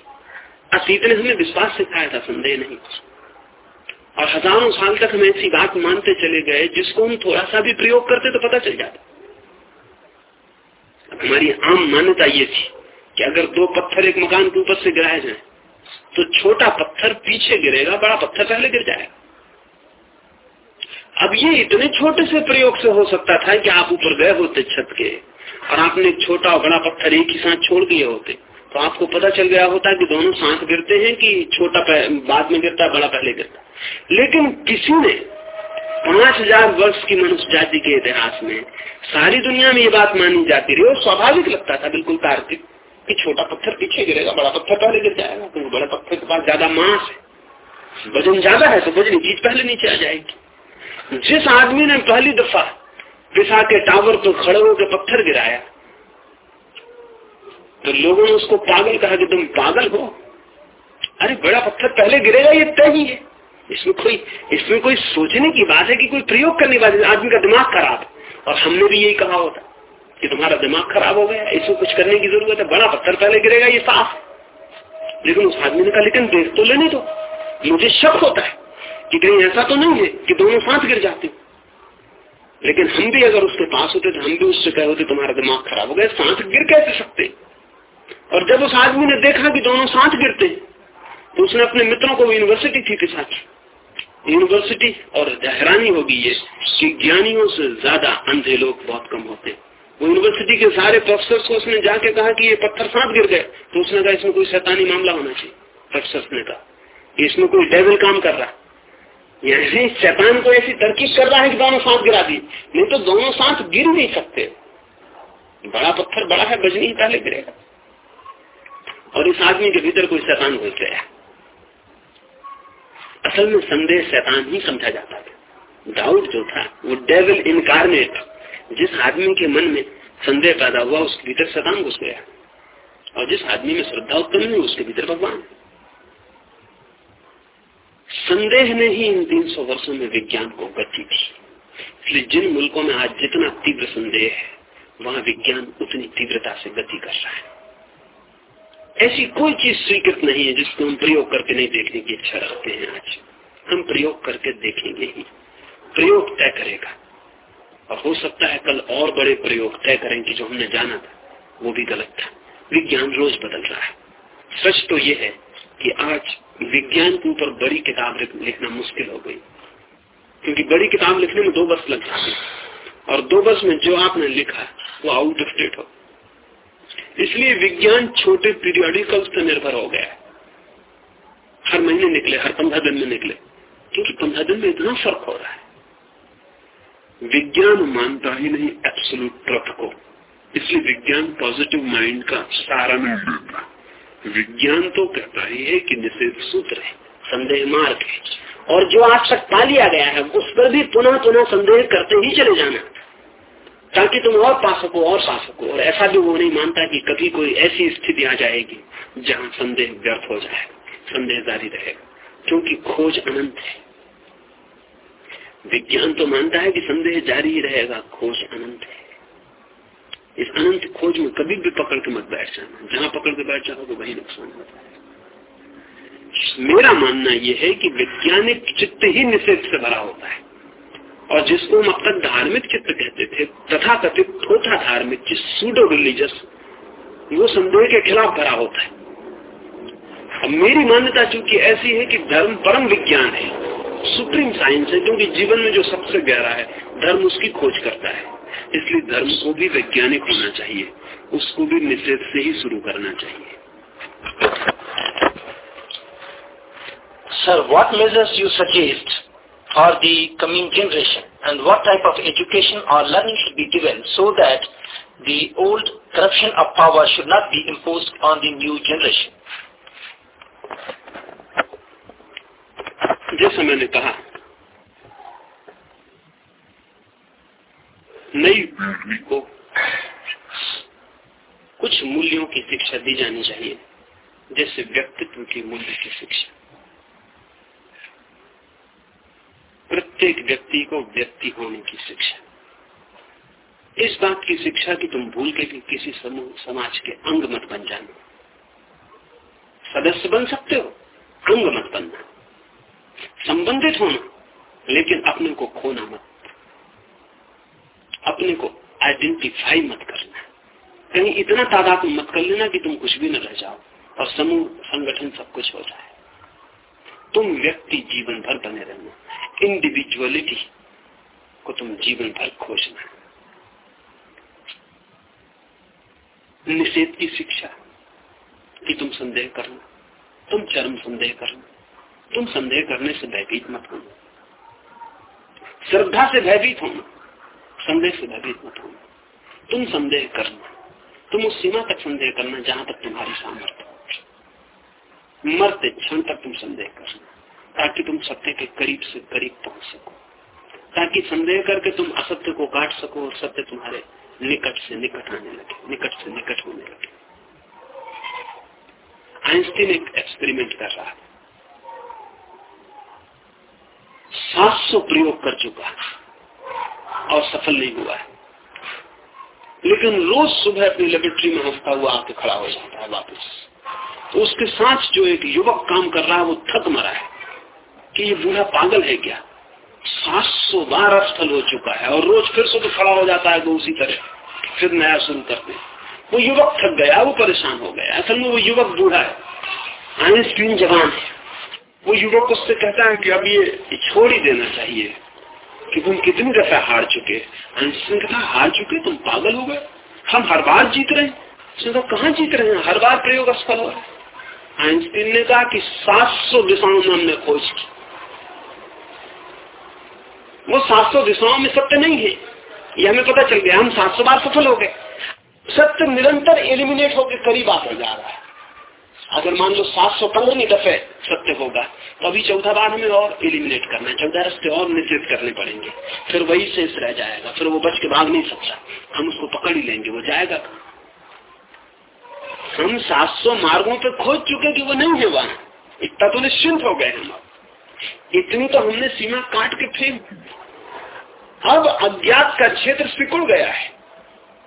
S2: अतीत ने हमें विश्वास सिखाया था, संदेह नहीं और हज़ारों साल तक हम ऐसी बात मानते चले गए, जिसको हम थोड़ा सा भी प्रयोग करते तो पता चल जाता। हमारी आम मान्यता ये थी कि अगर दो पत्थर एक मकान के ऊपर से गिराए जाए तो छोटा पत्थर पीछे गिरेगा, बड़ा पत्थर पहले गिर जाएगा। अब ये इतने छोटे से प्रयोग से हो सकता था कि आप ऊपर गए होते छत के, और आपने छोटा और बड़ा पत्थर एक ही साथ छोड़ दिए होते तो आपको पता चल गया होता कि दोनों साथ गिरते हैं कि छोटा बाद में गिरता, बड़ा पहले गिरता। लेकिन किसी ने पाँच हज़ार वर्ष की मनुष्य जाति के इतिहास में सारी दुनिया में ये बात मानी जाती रही, और स्वाभाविक लगता था, बिल्कुल तार्किक। कि छोटा पत्थर पीछे गिरेगा, बड़ा पत्थर पहले गिर जाएगा, क्योंकि बड़े पत्थर के पास ज़्यादा मांस है। वज़न ज़्यादा है तो वज़न चीज़ पहले नीचे आ जाएगी। जिस आदमी ने पहली दफ़ा पिसा के टावर पर खड़े होकर पत्थर गिराया तो लोगों ने उसको पागल कहा कि तुम पागल हो। अरे, बड़ा पत्थर पहले गिरेगा, ये तय ही है। इसमें कोई इसमें कोई सोचने की बात है कि कोई प्रयोग करने वाले आदमी का दिमाग खराब और हमने भी यही कहा होता। कि तुम्हारा दिमाग खराब हो गया, इसमें कुछ करने की ज़रूरत है, बड़ा पत्थर पहले गिरेगा, ये साफ़ लेकिन उस आदमी ने कहा, लेकिन देख तो लेने दो। मुझे शक होता है कि कहीं ऐसा तो नहीं है कि दोनों साथ गिर जाते लेकिन हम भी अगर उसके पास होते तो हम भी उससे कहे होते, तुम्हारा दिमाग खराब हो गया, साथ गिर कैसे सकते? और जब उस आदमी ने देखा कि दोनों साथ गिरते तो उसने अपने मित्रों को यूनिवर्सिटी थी के साथ यूनिवर्सिटी और हैरानी होगी ये कि ज्ञानियों से ज़्यादा अंधे लोग बहुत कम होते वो यूनिवर्सिटी के सारे प्रोफेसर को उसने जाके कहा कि ये पत्थर साथ गिर गए। तो उसने कहा, इसमें कोई शैतानी मामला होना चाहिए प्रोफेसर ने कहा। इसमें कोई डेविल काम कर रहा ऐसे शैतान को ऐसी तरकीब कर रहा है कि दोनों साथ गिरा दी नहीं तो दोनों साथ गिर नहीं सकते। बड़ा पत्थर बड़ा है, बजनी ही पहले गिरेगा। और इस आदमी के भीतर कोई शैतान घुस गया। असल में संदेह शैतान ही समझा जाता था। डाउट जो था, वो डेविल इनकारनेट जिस आदमी के मन में संदेह पैदा हुआ, उसके भीतर शैतान घुस गया। और जिस आदमी में श्रद्धा उत्पन्न हुई, उसके भीतर भगवान। संदेह ने ही इन 300 वर्षों में विज्ञान को गति दी। इसलिए जिन मुल्कों में आज जितना तीव्र संदेह है, वहाँ विज्ञान उतनी तीव्रता से गति कर रहा है। ऐसी कोई चीज़ स्वीकृत नहीं है जिसको हम प्रयोग करके नहीं देखने की इच्छा रखते हैं आज। हम प्रयोग करके देखेंगे ही। प्रयोग तय करेगा। और हो सकता है कल और बड़े प्रयोग तय करें कि जो हमने जाना था, वो भी गलत था। विज्ञान रोज बदल रहा है। सच तो ये है कि आज विज्ञान के ऊपर बड़ी किताब लिखना मुश्किल हो गई। क्योंकि बड़ी किताब लिखने में दो वर्ष लग जाते हैं। और दो वर्ष में जो आपने लिखा, वो आउट ऑफ़ डेट हो। इसलिए विज्ञान छोटे पीरियोडिकल से निर्भर हो गया हर महीने निकले, हर पंद्रह दिन में निकले। क्योंकि पंद्रह दिन में इतना फ़र्क हो रहा है। विज्ञान मानता ही नहीं एब्सोल्यूट ट्रथ को। इसलिए विज्ञान पॉजिटिव माइंड का सारा नहीं देता विज्ञान तो कहता ही है कि निषेध सूत्र है, संदेह मार्ग है। और जो आज तक पा लिया गया है, उस पर भी पुनः पुनः संदेह करते ही चले जाना। ताकि तुम और पा सको, और पा सको, और ऐसा भी वो नहीं मानता कि कभी कोई ऐसी स्थिति आ जाएगी जहाँ संदेह व्यर्थ हो जाएगा संदेह जारी रहेगा क्योंकि खोज अनंत है। विज्ञान तो मानता है कि संदेह जारी ही रहेगा, खोज अनंत है। इस अनंत खोज में कभी भी पकड़ के मत बैठ जाना। जहाँ पकड़ के बैठ जाओगे, वही नुकसान होता है। मेरा मानना यह है कि वैज्ञानिक चित्त ही निषेध से भरा होता है। और जिसको हम अब तक धार्मिक चित्त कहते थे तथा कथित थोथा धार्मिक सूडो रिलीजियस वो संदेह के खिलाफ भरा होता है। अब मेरी मान्यता चूँकि ऐसी है कि धर्म परम विज्ञान है। सुप्रीम साइंस है, क्योंकि जीवन में जो सबसे गहरा है, धर्म उसकी खोज करता है। इसलिए धर्म को भी वैज्ञानिक होना चाहिए, उसको भी निषेध से ही शुरू करना चाहिए।
S1: Sir what measures you suggest for the coming generation and what type of education और learning should be given so that the old corruption of power should not be impose on the new generation
S2: जैसे मैंने कहा, नई पीढ़ी को कुछ मूल्यों की शिक्षा दी जानी चाहिए, जैसे व्यक्तित्व की मूल्य की शिक्षा। प्रत्येक व्यक्ति को व्यक्ति होने की शिक्षा। इस बात की शिक्षा की तुम भूल के भी किसी समूह, समाज के अंग मत बन जाना। सदस्य बन सकते हो, अंग मत बनना। संबंधित होना, लेकिन अपने को खोना मत। अपने को आइडेंटिफाई मत करना। कहीं इतना तादाद मत कर लेना कि तुम कुछ भी न रह जाओ, और समूह, संगठन सब कुछ हो जाए। तुम व्यक्ति जीवन भर बने रहना। इंडिविजुअलिटी को तुम जीवन भर खोजना। निषेध की शिक्षा कि तुम संदेह करना। तुम चरम संदेह करना। तुम संदेह करने से भयभीत मत होना। श्रद्धा से भयभीत होना, संदेह से भयभीत मत होना। तुम संदेह करना, तुम उस सीमा तक संदेह करना जहाँ तक तुम्हारी सामर्थ्य मरते क्षण तक तुम संदेह करना, ताकि तुम सत्य के करीब से करीब पहुँच सको। ताकि संदेह करके तुम असत्य को काट सको और सत्य तुम्हारे निकट से निकट आने लगे, निकट से निकट होने लगे। आइंस्टीन एक एक्सपेरिमेंट कर रहा था 700 प्रयोग कर चुका और सफल नहीं हुआ है। लेकिन रोज सुबह अपनी लेबोरेटरी में हंसता हुआ आके खड़ा हो जाता है वापस। तो उसके साथ जो एक युवक काम कर रहा है, वो थक मरा है कि ये बूढ़ा पागल है क्या? सात सौ बार असफल हो चुका है और रोज फिर सुबह तो खड़ा हो जाता है तो उसी तरह। फिर नया शुरू करते वो युवक थक गया, वो परेशान हो गया। असल में वो युवक बूढ़ा है। आइंस्टीन जवान है। वो युवक उससे कहता है कि अब ये छोड़ ही देना चाहिए, कि तुम कितनी दफ़ा हार चुके। आइंस्टीन कहता हार चुके तुम पागल हो गए। हम हर बार जीत रहे हैं। कहा जीत रहे हैं? हर बार प्रयोग असफल हो रहा है आइंस्टीन ने कहा कि 700 दिशाओं में हमने खोज की। वो 700 दिशाओं में सत्य नहीं है। ये हमें पता चल गया, हम 700 बार सफल हो गए। सत्य निरंतर एलिमिनेट होकर करीब आता जा रहा है। अगर मान लो सात सौ पंद्रह दफे सत्य होगा। तो अभी चौथा बार हमें और एलिमिनेट करना है। चौदह रस्ते और निश्चित करने पड़ेंगे। फिर वही शेष रह जाएगा। फिर वो बच के भाग नहीं सकता। हम उसको पकड़ ही लेंगे। वो जाएगा हम 700 मार्गों पे खोज चुके कि वो नहीं है वहाँ। इतना तो निश्चिंत हो गए हम इतनी तो हमने सीमा काट के फेंक अब अज्ञात का क्षेत्र सिकुड़ गया है।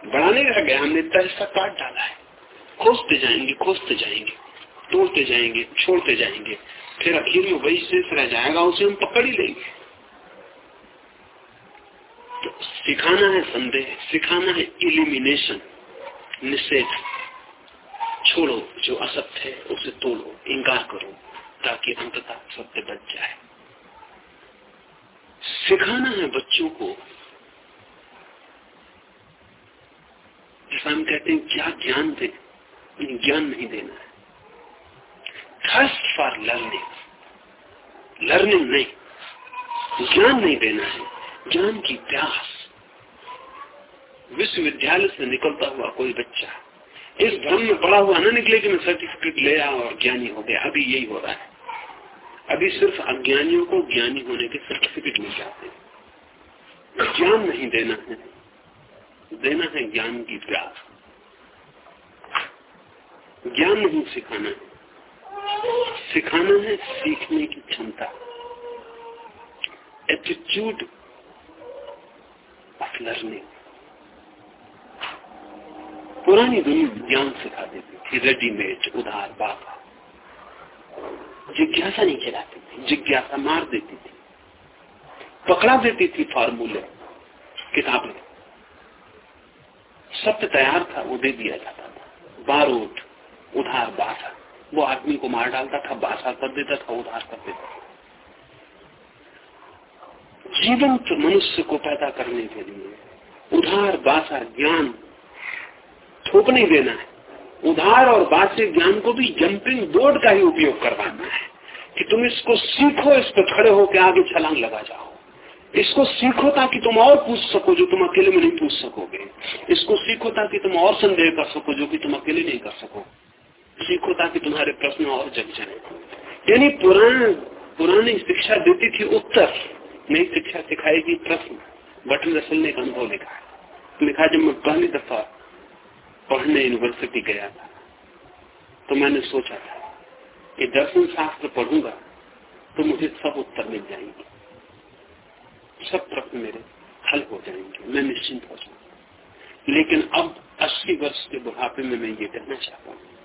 S2: बड़ा नहीं रह गया। हमने इतना हिस्सा काट डाला है। खोजते जाएँगे खोजते जाएँगे। तोड़ते जाएँगे, छोड़ते जाएँगे। फिर आखिर में वही शेष रह जाएगा, उसे हम पकड़ ही लेंगे। तो सिखाना है संदेह, सिखाना है इलिमिनेशन निषेध। छोड़ो जो असत्य है, उसे तोड़ो, इंकार करो, ताकि अंततः सत्य बच जाए। सिखाना है बच्चों को। जैसा हम कहते हैं, क्या ज्ञान दे? ज्ञान नहीं देना है। थर्स्ट फॉर लर्निंग लर्निंग नहीं. ज्ञान नहीं देना है. ज्ञान की प्यास. विश्वविद्यालय से निकलता हुआ कोई बच्चा, इस भ्रम में पड़ा हुआ न निकले कि मैं सर्टिफिकेट ले आया और ज्ञानी हो गया. अभी यही हो रहा है. अभी सिर्फ़ अज्ञानियों को ज्ञानी होने के सर्टिफिकेट मिल जाते हैं. ज्ञान नहीं देना है. देना है ज्ञान की प्यास. ज्ञान नहीं सिखाना है. सिखाना है सीखने की क्षमता। एटीट्यूड ऑफ़ लर्निंग पुरानी दुनिया ज्ञान सिखा देती थी रेडीमेड उधार बाबा जिज्ञासा नहीं चलाती थी, जिज्ञासा मार देती थी। पकड़ा देती थी फार्मूले किताबें। सत्य तैयार था, वो दे दिया जाता था। बारूद, उधार बासा वो आदमी को मार डालता था, बासा कर देता था, उधार कर देता था। जीवंत मनुष्य को पैदा करने के लिए उधार, बासा, ज्ञान थोप नहीं देना है। उधार और बासे ज्ञान को भी जंपिंग बोर्ड का ही उपयोग करवाना है कि तुम इसको सीखो, इस पर खड़े होकर आगे छलांग लगा जाओ। इसको सीखो ताकि तुम और पूछ सको जो तुम अकेले में नहीं पूछ सकोगे। इसको सीखो ताकि तुम और संदेह कर सको जो कि तुम अकेले नहीं कर सको सीखो ताकि तुम्हारे प्रश्न और जग जाए। यानी पुराने पुरानी शिक्षा देती थी उत्तर, नई शिक्षा सिखाएगी प्रश्न। बटन रसल ने एक अनुभव लिखा लिखा जब मैं पहली दफ़ा पढ़ने यूनिवर्सिटी गया था तो मैंने सोचा था कि दर्शन शास्त्र पढ़ूँगा तो मुझे सब उत्तर मिल जाएँगे। सब प्रश्न मेरे हल हो जाएँगे। मैं निश्चिंत हो जाऊँगा। लेकिन अब अस्सी वर्ष के बुढ़ापे में मैं ये कहना चाहता हूँ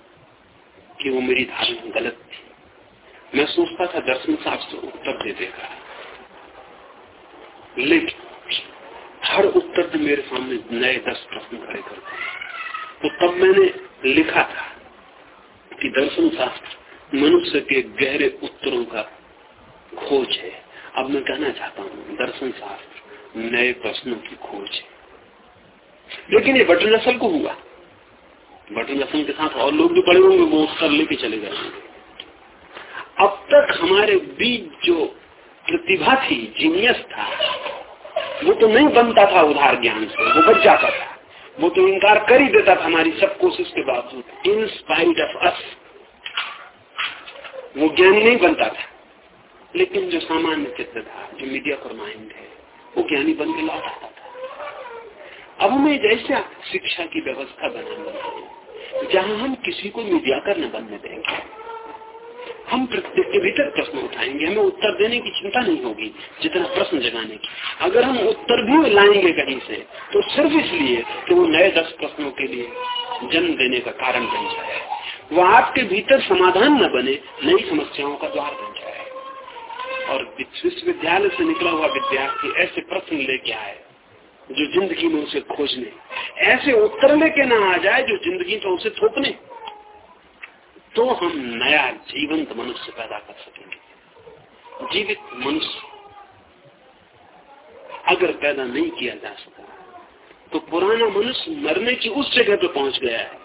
S2: कि वो मेरी धारणा गलत थी। मैं सोचता था दर्शन शास्त्र उत्तर दे देगा। लेकिन हर उत्तर से मेरे सामने नए दस प्रश्न खड़े करते तो तब मैंने लिखा था कि दर्शन शास्त्र मनुष्य के गहरे उत्तरों का खोज है। अब मैं कहना चाहता हूँ, दर्शन शास्त्र नए प्रश्नों की खोज है। लेकिन ये बटन रसल को हुआ। बटन रसल के साथ और लोग भी बड़े होंगे वो उत्तर लेके चले गए अब तक हमारे बीच जो प्रतिभा थी जीनियस था, वो तो नहीं बनता था उधार ज्ञान से, वो बच जाता था। वो तो इनकार कर ही देता था हमारी सब कोशिश के बावजूद। इन स्पाइट ऑफ़ अस वो ज्ञानी नहीं बनता था। लेकिन जो सामान्य चित्र था, जो मीडिया पर माइंड है, वो ज्ञानी बन के लौट आता था। अब हमें जैसा शिक्षा की व्यवस्था बनानी जहाँ हम किसी को मीडिया कर न बनने देंगे। हम प्रत्येक के भीतर प्रश्न उठाएँगे, हमें उत्तर देने की चिंता नहीं होगी, जितना प्रश्न जगाने की। अगर हम उत्तर भी लाएँगे कहीं से तो सिर्फ़ इसलिए कि वो नए दस प्रश्नों के लिए जन्म देने का कारण बन जाए। वो आपके भीतर समाधान न बने, नई समस्याओं का द्वार बन जाए। और विश्वविद्यालय से निकला हुआ विद्यार्थी ऐसे प्रश्न लेके आए जो ज़िंदगी में उसे खोजने ऐसे उत्तर लेके ना आ जाए जो ज़िंदगी तो उसे थोपने। तो हम नया जीवंत मनुष्य पैदा कर सकेंगे। जीवित मनुष्य अगर पैदा नहीं किया जा सका तो पुराना मनुष्य मरने की उस जगह पे पहुँच गया है,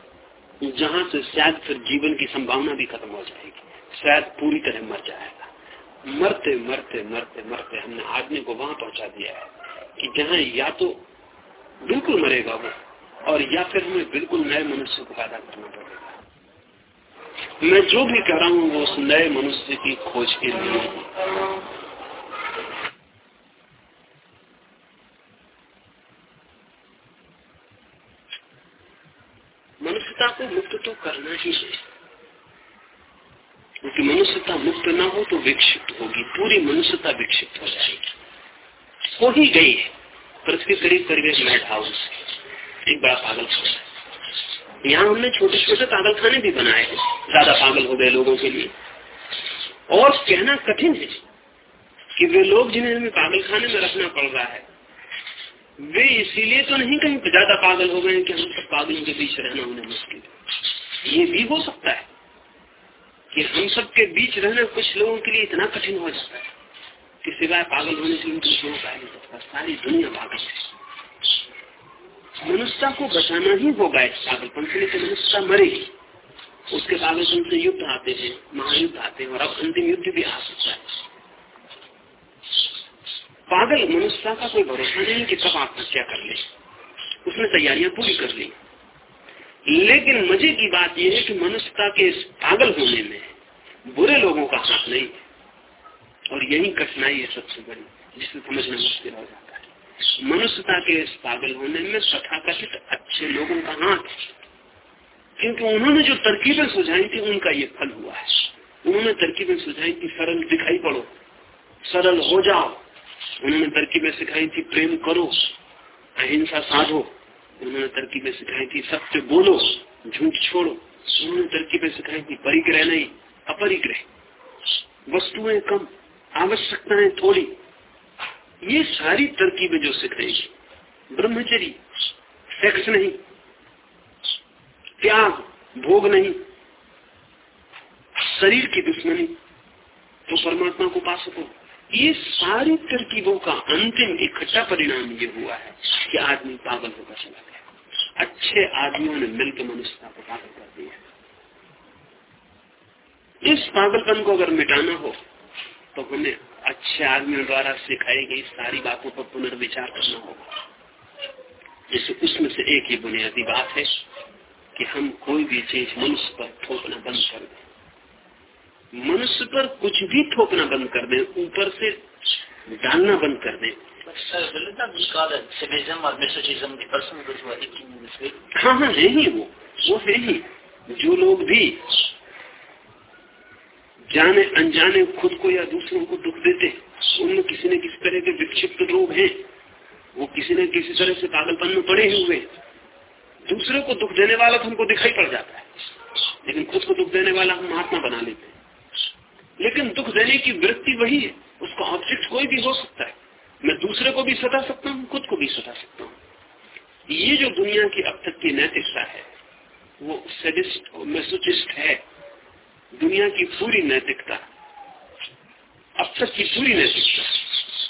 S2: जहाँ से शायद फिर जीवन की संभावना भी खत्म हो जाएगी। शायद पूरी तरह मर जाएगा। मरते मरते मरते मरते हमने आदमी को वहाँ पहुँचा दिया है। कि जहाँ या तो बिल्कुल मरेगा वो, और या फिर हमें बिल्कुल नए मनुष्य को पैदा करना पड़ेगा। मैं जो भी कह रहा हूँ, वो उस नए मनुष्य की खोज के लिए मनुष्यता को मुक्त तो करना ही है। क्योंकि मनुष्यता मुक्त ना हो तो विक्षिप्त होगी, पूरी मनुष्यता विक्षिप्त हो जाएगी। हो ही गई है। पृथ्वी करीब करीब एक मेड हाउस, एक बड़ा पागल खाना यहाँ हमने छोटे छोटे पागल खाने भी बनाए हैं, ज़्यादा पागल हो गए लोगों के लिए। और कहना कठिन है कि वे लोग जिन्हें हमें पागल खाने में रखना पड़ रहा है, वे इसीलिए तो नहीं कहीं ज़्यादा पागल हो गए कि हम सब पागलों के बीच रहना उन्हें मुश्किल ये भी हो सकता है कि हम सब के बीच रहना कुछ लोगों के लिए इतना कठिन हो जाता है। कि सिवाय पागल होने से क्यों उपाय नहीं सकता सारी दुनिया पागल है। मनुष्यता को बचाना ही होगा इस पागलपन से लेकर मनुष्यता मरेगी उसके पागलपन से युद्ध आते हैं, महायुद्ध आते हैं और अब अंतिम युद्ध भी आ सकता है। पागल मनुष्यता का कोई भरोसा नहीं कि कब आत्महत्या कर ले। उसने तैयारियाँ पूरी कर ली। लेकिन मज़े की बात यह है कि मनुष्यता के इस पागल होने में बुरे लोगों का हाथ नहीं है। और यही कठिनाई है सबसे बड़ी जिसे समझना मुश्किल हो जाता है। मनुष्यता के इस पागल होने में तथाकथित अच्छे लोगों का हाथ है। क्योंकि उन्होंने जो तरकीबें सुझाई थी, उनका ये फल हुआ है। उन्होंने तरकीबें सुझाई थी सरल दिखाई पड़ो, सरल हो जाओ। उन्होंने तरकीबें सिखाई थी, प्रेम करो, अहिंसा साधो। उन्होंने तरकीबें सिखाई थी, सत्य बोलो, झूठ छोड़ो। उन्होंने तरकीबें सिखाई थी, परिग्रह नहीं, अपरिग्रह। वस्तुएँ कम आवश्यकताएँ थोड़ी। ये सारी तरकीबें जो सिखाएँगी ब्रह्मचरी, सेक्स नहीं, त्याग, भोग नहीं, शरीर की दुश्मनी तो परमात्मा को पा सको। ये सारी तरकीबों का अंतिम इकट्ठा परिणाम ये हुआ है कि आदमी पागल होकर चला गया। अच्छे आदमियों ने मिलकर मनुष्यता को पागल कर दिया। इस पागलपन को अगर मिटाना हो तो हमें अच्छे आदमियों द्वारा सिखाई गई सारी बातों पर पुनर्विचार करना होगा। जैसे उसमें से एक ही बुनियादी बात है कि हम कोई भी चीज़ मनुष्य पर थोपना बंद कर दें। मनुष्य पर कुछ भी थोपना बंद कर दें ऊपर से डालना बंद कर दें। हाँ हाँ है ही वो। वो है ही। जो लोग भी जाने अनजाने खुद को या दूसरों को दुख देते उनमें किसी न किसी तरह के विक्षिप्त रोग हैं। वो किसी न किसी तरह से पागलपन में पड़े हुए दूसरे को दुख देने वाला तो हमको दिखाई पड़ जाता है। लेकिन खुद को दुख देने वाला हम महात्मा बना लेते हैं। लेकिन दुख देने की वृत्ति वही है। उसका ऑब्जेक्ट कोई भी हो सकता है। मैं दूसरे को भी सता सकता हूँ, खुद को भी सता सकता हूँ। ये जो दुनिया की अब तक की नैतिकता है, वो सडिस्ट और है। दुनिया की पूरी नैतिकता, अब तक की पूरी नैतिकता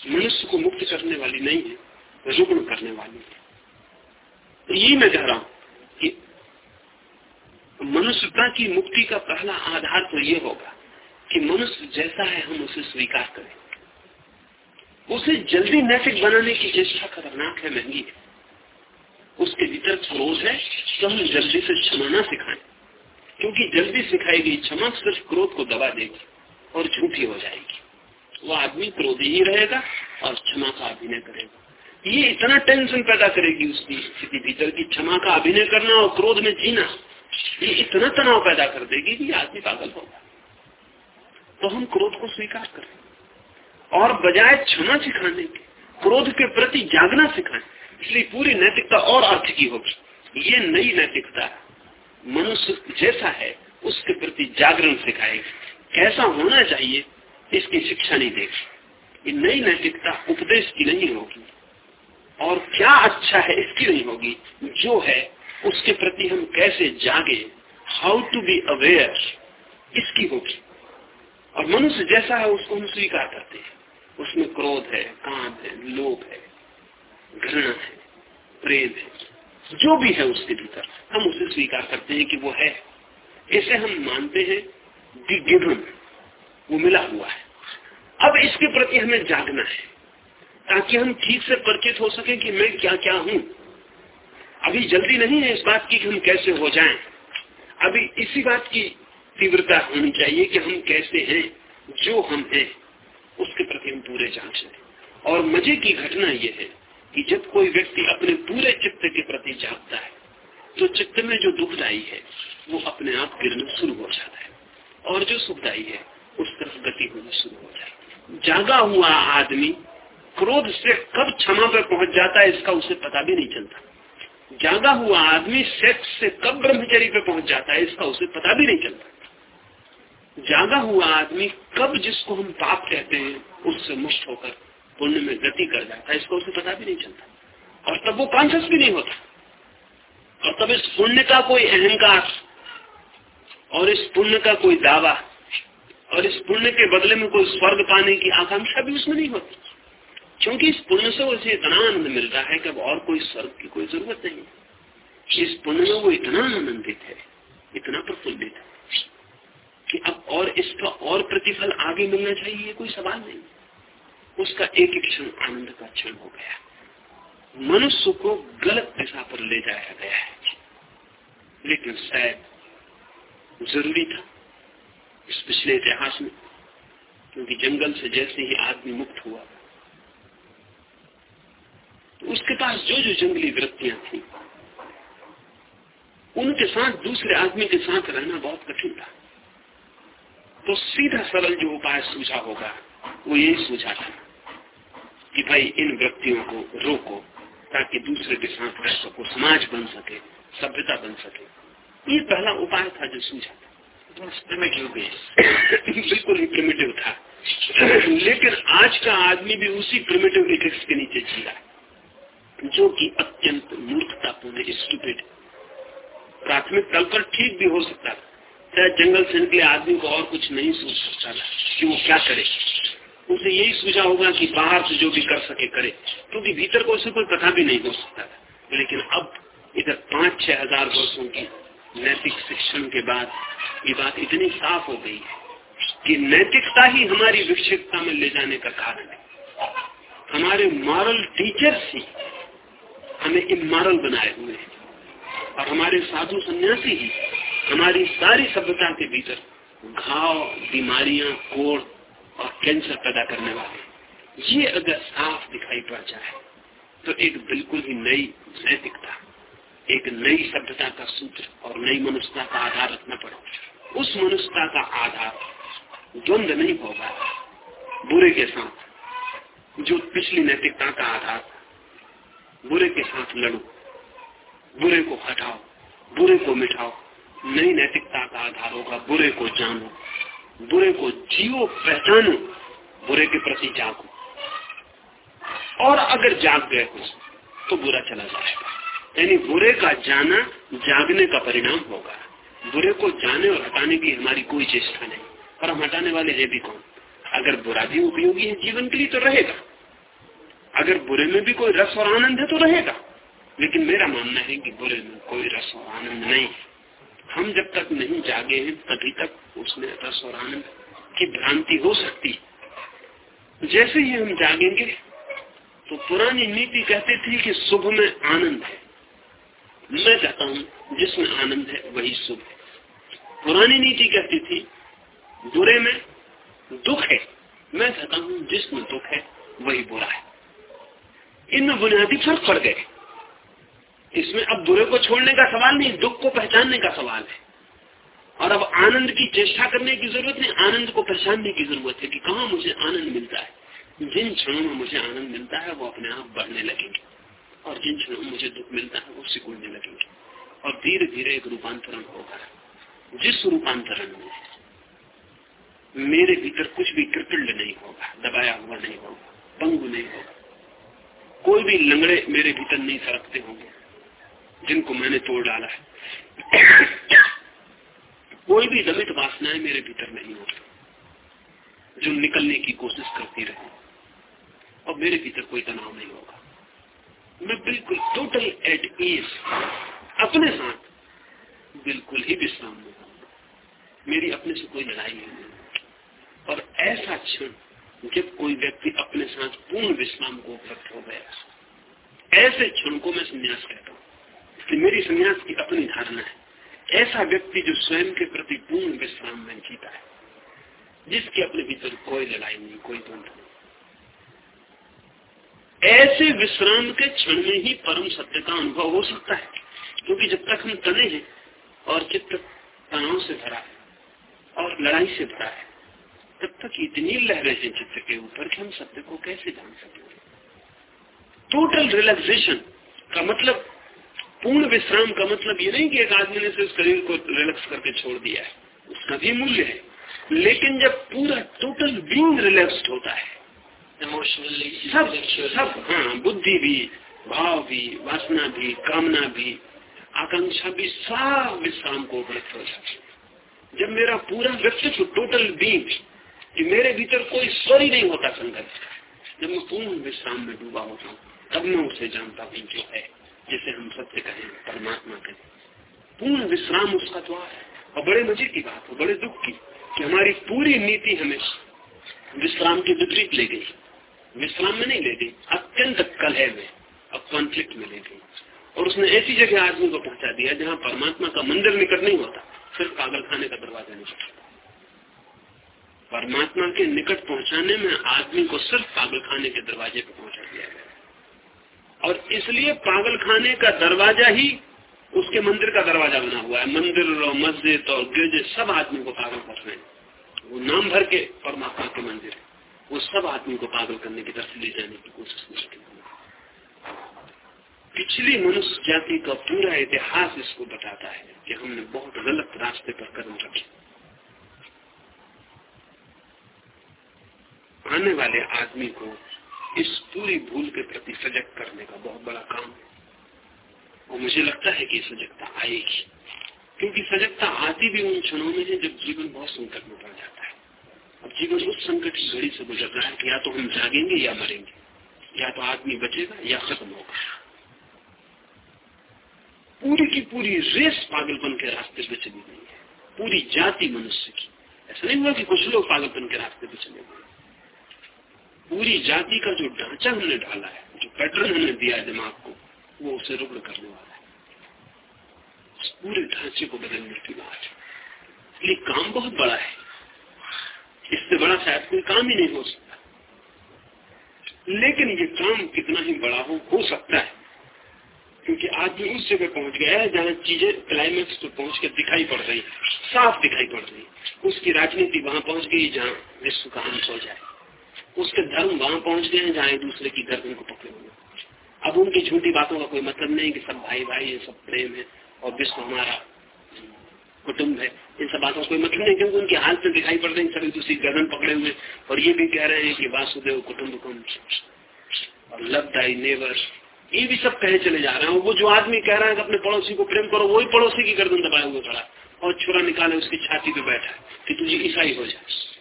S2: मनुष्य को मुक्त करने वाली नहीं है, रुग्ण करने वाली है। तो ये मैं कह रहा हूँ कि मनुष्यता की मुक्ति का पहला आधार तो ये होगा कि मनुष्य जैसा है हम उसे स्वीकार करें। उसे जल्दी नैतिक बनाने की चेष्टा खतरनाक है, महँगी है। उसके भीतर क्रोध है तो हम जल्दी से क्षमा ना सिखाएँ। क्योंकि जल्दी सिखाई गई क्षमा सिर्फ़ क्रोध को दबा देगी और झूठी हो जाएगी। वो आदमी क्रोधी ही रहेगा और क्षमा का अभिनय करेगा। ये इतना टेंशन पैदा करेगी उसकी स्थिति भीतर की क्षमा का अभिनय करना और क्रोध में जीना, ये इतना तनाव पैदा कर देगी कि आदमी पागल होगा। तो हम क्रोध को स्वीकार करें। और बजाय क्षमा सिखाने के, क्रोध के प्रति जागना सिखाएँ। इसलिए पूरी नैतिकता और अर्थ की होगी। ये नई नैतिकता है। मनुष्य जैसा है, उसके प्रति जागरण सिखाएगी कैसा होना चाहिए, इसकी शिक्षा नहीं देगी ये नई नैतिकता उपदेश की नहीं होगी। और क्या अच्छा है, इसकी नहीं होगी। जो है, उसके प्रति हम कैसे जागे हाउ टू बी अवेयर इसकी होगी। और मनुष्य जैसा है, उसको हम स्वीकार करते हैं। उसमें क्रोध है काम है, लोभ है, घृणा है, प्रेम है। जो भी है उसके भीतर, हम उसे स्वीकार करते हैं कि वो है। इसे हम मानते हैं गिवन वो मिला हुआ है। अब इसके प्रति हमें जागना है, ताकि हम ठीक से परिचित हो सके कि मैं क्या क्या हूँ। अभी जल्दी नहीं है इस बात की कि हम कैसे हो जाएँ। अभी इसी बात की तीव्रता होनी चाहिए कि हम कैसे हैं, जो हम हैं, उसके प्रति हम पूरे जाँच लें। और मज़े की घटना यह है कि जब कोई व्यक्ति अपने पूरे चित्त के प्रति जागता है तो चित्त में जो दुखदाई है, वो अपने आप गिरना शुरू हो जाता है। और जो सुखदाई है, उस तरफ़ गति होनी शुरू हो जाती है। जागा हुआ आदमी क्रोध से कब क्षमा पर पहुँच जाता है, इसका उसे पता भी नहीं चलता। जागा हुआ आदमी सेक्स से कब ब्रह्मचरी पे पहुँच जाता है, इसका उसे पता भी नहीं चलता। जागा हुआ आदमी कब जिसको हम पाप कहते हैं, उससे मुक्त होकर पुण्य में गति कर जाता है, इसको उसे पता भी नहीं चलता। और तब वो कॉन्सियस भी नहीं होता। और तब इस पुण्य का कोई अहंकार और इस पुण्य का कोई दावा और इस पुण्य के बदले में कोई स्वर्ग पाने की आकांक्षा भी उसमें नहीं होती। क्योंकि इस पुण्य से उसे इतना आनंद मिल रहा है कि अब और कोई स्वर्ग की कोई ज़रूरत नहीं इस पुण्य में वो इतना आनंदित है, इतना प्रफुल्लित है कि अब और इसका और प्रतिफल आगे मिलना चाहिए कोई सवाल नहीं। उसका एक एक क्षण आनंद का क्षण हो गया। मनुष्य को गलत दिशा पर ले जाया गया है। लेकिन शायद ज़रूरी था इस पिछले इतिहास में, क्योंकि जंगल से जैसे ही आदमी मुक्त हुआ तो उसके पास जो जो जंगली वृत्तियाँ थी, उनके साथ दूसरे आदमी के साथ रहना बहुत कठिन था। तो सीधा सरल जो उपाय सूझा होगा, वो यही सूझा था। कि भाई इन व्यक्तियों को रोको, ताकि दूसरे के साथ रह सको समाज बन सके, सभ्यता बन सके। ये पहला उपाय था जो सूझा था। बिल्कुल ही प्रिमिटिव था। लेकिन आज का आदमी भी उसी प्रिमेटिव इथिक्स के नीचे जी रहा है, जो कि अत्यंत मूर्खतापूर्ण स्टूपिड प्राथमिक तल पर ठीक भी हो सकता था शायद जंगल से निकले आदमी को और कुछ नहीं सोच सकता था कि वो क्या करे। उसे यही सूझा होगा कि बाहर से जो भी कर सके करे। क्योंकि भीतर को उसे कोई कथा भी नहीं हो सकता लेकिन अब इधर पाँच छह हज़ार वर्षो की नैतिक शिक्षण के बाद ये बात इतनी साफ़ हो गई है कि नैतिकता ही हमारी विक्षिप्तता में ले जाने का कारण है। हमारे मॉरल टीचर्स ही हमें इमोरल बनाए हुए हैं। और हमारे साधु सन्यासी ही हमारी सारी सभ्यता के भीतर घाव, बीमारियाँ, कोड़ और कैंसर पैदा करने वाले। ये अगर साफ़ दिखाई पड़ जाए तो एक बिल्कुल ही नई नैतिकता, एक नई सभ्यता का सूत्र और नई मनुष्यता का आधार रखना पड़े उस मनुष्यता का आधार द्वंद नहीं होगा, बुरे के साथ। जो पिछली नैतिकता का आधार, बुरे के साथ लड़ो, बुरे को हटाओ, बुरे को मिटाओ, नई नैतिकता का आधार होगा, बुरे को जानो। बुरे को जियो पहचानो, बुरे के प्रति जागो। और अगर जाग गए हो तो बुरा चला जाएगा। यानी बुरे का जाना, जागने का परिणाम होगा। बुरे को जाने और हटाने की हमारी कोई चेष्टा नहीं। और हम हटाने वाले ये भी कौन? अगर बुरा भी उपयोगी है, जीवन के लिए तो रहेगा। अगर बुरे में भी कोई रस और आनंद है तो रहेगा। लेकिन मेरा मानना है कि बुरे में कोई रस और आनंद नहीं हम जब तक नहीं जागे हैं, तभी तक उसमें रस और आनंद की भ्रांति हो सकती। जैसे ही हम जागेंगे तो पुरानी नीति कहती थी कि शुभ में आनंद है। मैं कहता हूँ, जिसमें आनंद है, वही शुभ है। पुरानी नीति कहती थी, बुरे में दुख है। मैं कहता हूँ, जिसमें दुख है, वही बुरा है। इनमें बुनियादी फ़र्क पड़ गए। इसमें अब बुरे को छोड़ने का सवाल नहीं, दुख को पहचानने का सवाल है। और अब आनंद की चेष्टा करने की ज़रूरत नहीं, आनंद को पहचानने की ज़रूरत है कि कहा मुझे आनंद मिलता है। जिन क्षणों में मुझे आनंद मिलता है, वो अपने आप बढ़ने लगेंगे। और जिन क्षणों में मुझे दुख मिलता है, वो सिकुड़ने लगेंगे। और धीरे धीरे एक रूपांतरण होगा। जिस रूपांतरण में मेरे भीतर कुछ भी कृपिल्ड नहीं होगा, दबाया हुआ नहीं होगा, पंगु नहीं होगा, कोई भी लंगड़े मेरे भीतर नहीं सरकते होंगे। जिनको मैंने तोड़ डाला है। कोई भी दमित वासनाएँ मेरे भीतर नहीं होगी जो निकलने की कोशिश करती रहे। और मेरे भीतर कोई तनाव नहीं होगा। मैं बिल्कुल टोटल एट ईज अपने साथ बिल्कुल ही विश्राम में मेरी अपने से कोई लड़ाई नहीं और ऐसा क्षण जब कोई व्यक्ति अपने साथ पूर्ण विश्राम को उपलब्ध हो गया, ऐसे क्षण को मैं संन्यास कहता हूँ। कि मेरी संन्यास की अपनी धारणा है। ऐसा व्यक्ति जो स्वयं के प्रति पूर्ण विश्राम में जीता है, जिसके अपने भीतर कोई लड़ाई नहीं, कोई द्वंद्व नहीं। ऐसे विश्राम के क्षण में ही परम सत्य का अनुभव हो सकता है, क्योंकि जब तक हम तने हैं और चित्त तनाव से भरा है और लड़ाई से भरा है, तब तक इतनी लहरें हैं चित्त के ऊपर कि हम सत्य को कैसे जान सकेंगे। टोटल रिलैक्सेशन का मतलब पूर्ण विश्राम का मतलब ये नहीं कि एक आदमी ने सिर्फ़ शरीर को रिलैक्स करके छोड़ दिया है। उसका भी मूल्य है। लेकिन जब पूरा टोटल बींग रिलैक्स्ड होता है
S1: इमोशनली
S2: सब सब हाँ बुद्धि भी भाव भी वासना भी कामना भी आकांक्षा भी सब विश्राम को उपलब्ध हो जाती जब मेरा पूरा व्यक्तित्व टोटल बींग कि मेरे भीतर कोई स्वर ही नहीं होता संघर्ष जब मैं पूर्ण विश्राम में डूबा होता हूँ तब मैं उसे जानता हूँ जो है जिसे हम सत्य कहें, परमात्मा कहें। पूर्ण विश्राम उसका द्वार है। और बड़े मज़े की बात हो, बड़े दुख की कि हमारी पूरी नीति हमें विश्राम के विपरीत ले गई। विश्राम में नहीं ले गई, अत्यंत कलह में और कॉन्फ्लिक्ट में ले गई। और उसने ऐसी जगह आदमी को पहुँचा दिया जहाँ परमात्मा का मंदिर निकट नहीं होता, सिर्फ़ पागल खाने का दरवाज़ा निकट परमात्मा के निकट पहुँचाने में आदमी को सिर्फ़ पागल खाने के दरवाजे पर पहुँचा दिया गया। और इसलिए पागल खाने का दरवाज़ा ही उसके मंदिर का दरवाज़ा बना हुआ है। मंदिर और मस्जिद और गिरजे सब आदमी को पागल कर रहे हैं। वो नाम भर के परमात्मा के मंदिर है। वो सब आदमी को पागल करने की तरफ़ ले जाने की कोशिश मुश्किल पिछली मनुष्य जाति का पूरा इतिहास इसको बताता है कि हमने बहुत गलत रास्ते पर कदम रखे। आने वाले आदमी को इस पूरी भूल के प्रति सजग करने का बहुत बड़ा काम है। और मुझे लगता है कि सजगता आएगी। क्योंकि सजगता आती भी उन क्षणों में है जब जीवन बहुत संकट में पड़ जाता है। अब जीवन उस संकट की घड़ी से गुजर रहा है कि या तो हम जागेंगे या मरेंगे। या तो आदमी बचेगा या खत्म होगा। पूरी की पूरी रेस पागलपन के रास्ते पे चली गई है। पूरी जाति मनुष्य की। ऐसा नहीं हुआ कि कुछ लोग पागलपन के रास्ते पे चले गए। पूरी जाति का जो ढांचा हमने डाला है, जो पैटर्न हमने दिया है दिमाग को, वो उसे रुग्ण करने वाला है। पूरे ढांचे को बदलने की बात ये काम बहुत बड़ा है। इससे बड़ा शायद कोई काम ही नहीं हो सकता। लेकिन ये काम कितना ही बड़ा हो हो सकता है। क्योंकि आदमी उस जगह पहुँच गया है, जहाँ चीज़ें क्लाइमेक्स पर पहुँच के दिखाई पड़ रही साफ़ दिखाई पड़ रही उसकी राजनीति वहाँ पहुँच गई, जहाँ विश्व का अंत हो जाए। उसके धर्म वहाँ पहुँच गए हैं जहाँ एक दूसरे की गर्दन को पकड़े हुए अब उनकी झूठी बातों का कोई मतलब नहीं कि सब भाई भाई है, सब प्रेम है और विश्व हमारा कुटुंब है। इन सब बातों का कोई मतलब नहीं, क्योंकि उनकी हालत में दिखाई पड़ रही सभी दूसरी गर्दन पकड़े हुए और ये भी कह रहे हैं कि वासुदेव कुटुंब कुम और लव दाई, नेवर, ये भी सब कहे चले जा रहे हैं। वो जो आदमी कह रहा है अपने पड़ोसी को प्रेम करो, वही पड़ोसी की गर्दन दबाए हुए खड़ा और छुरा निकाले उसकी छाती पे बैठा है कि तुझे ईसाई हो जाए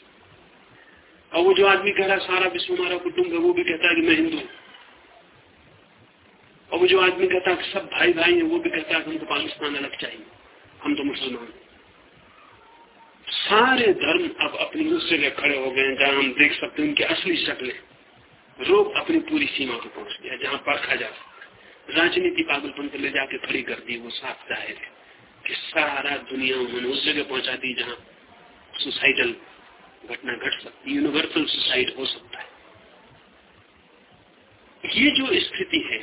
S2: और वो जो आदमी कह रहा सारा विश्व हमारा कुटुंब है, वो भी कहता है कि मैं हिंदू और वो जो आदमी कहता है सब भाई भाई है, वो भी कहता है हमको पाकिस्तान अलग चाहिए, हम तो मुसलमान सारे धर्म अब अपनी उस जगह खड़े हो गए जहाँ हम देख सकते हैं उनकी असली शक्लें। रोग अपनी पूरी सीमा को पहुँच गया, जहाँ परखा जा सकता राजनीति पागलपन को ले जाके खड़ी कर दी, वो साफ़ ज़ाहिर है कि सारा दुनिया उन्होंने उस जगह पहुँचा दी जहाँ सुसाइडल घटना घट सकती यूनिवर्सल सुसाइड हो सकता है। ये जो स्थिति है,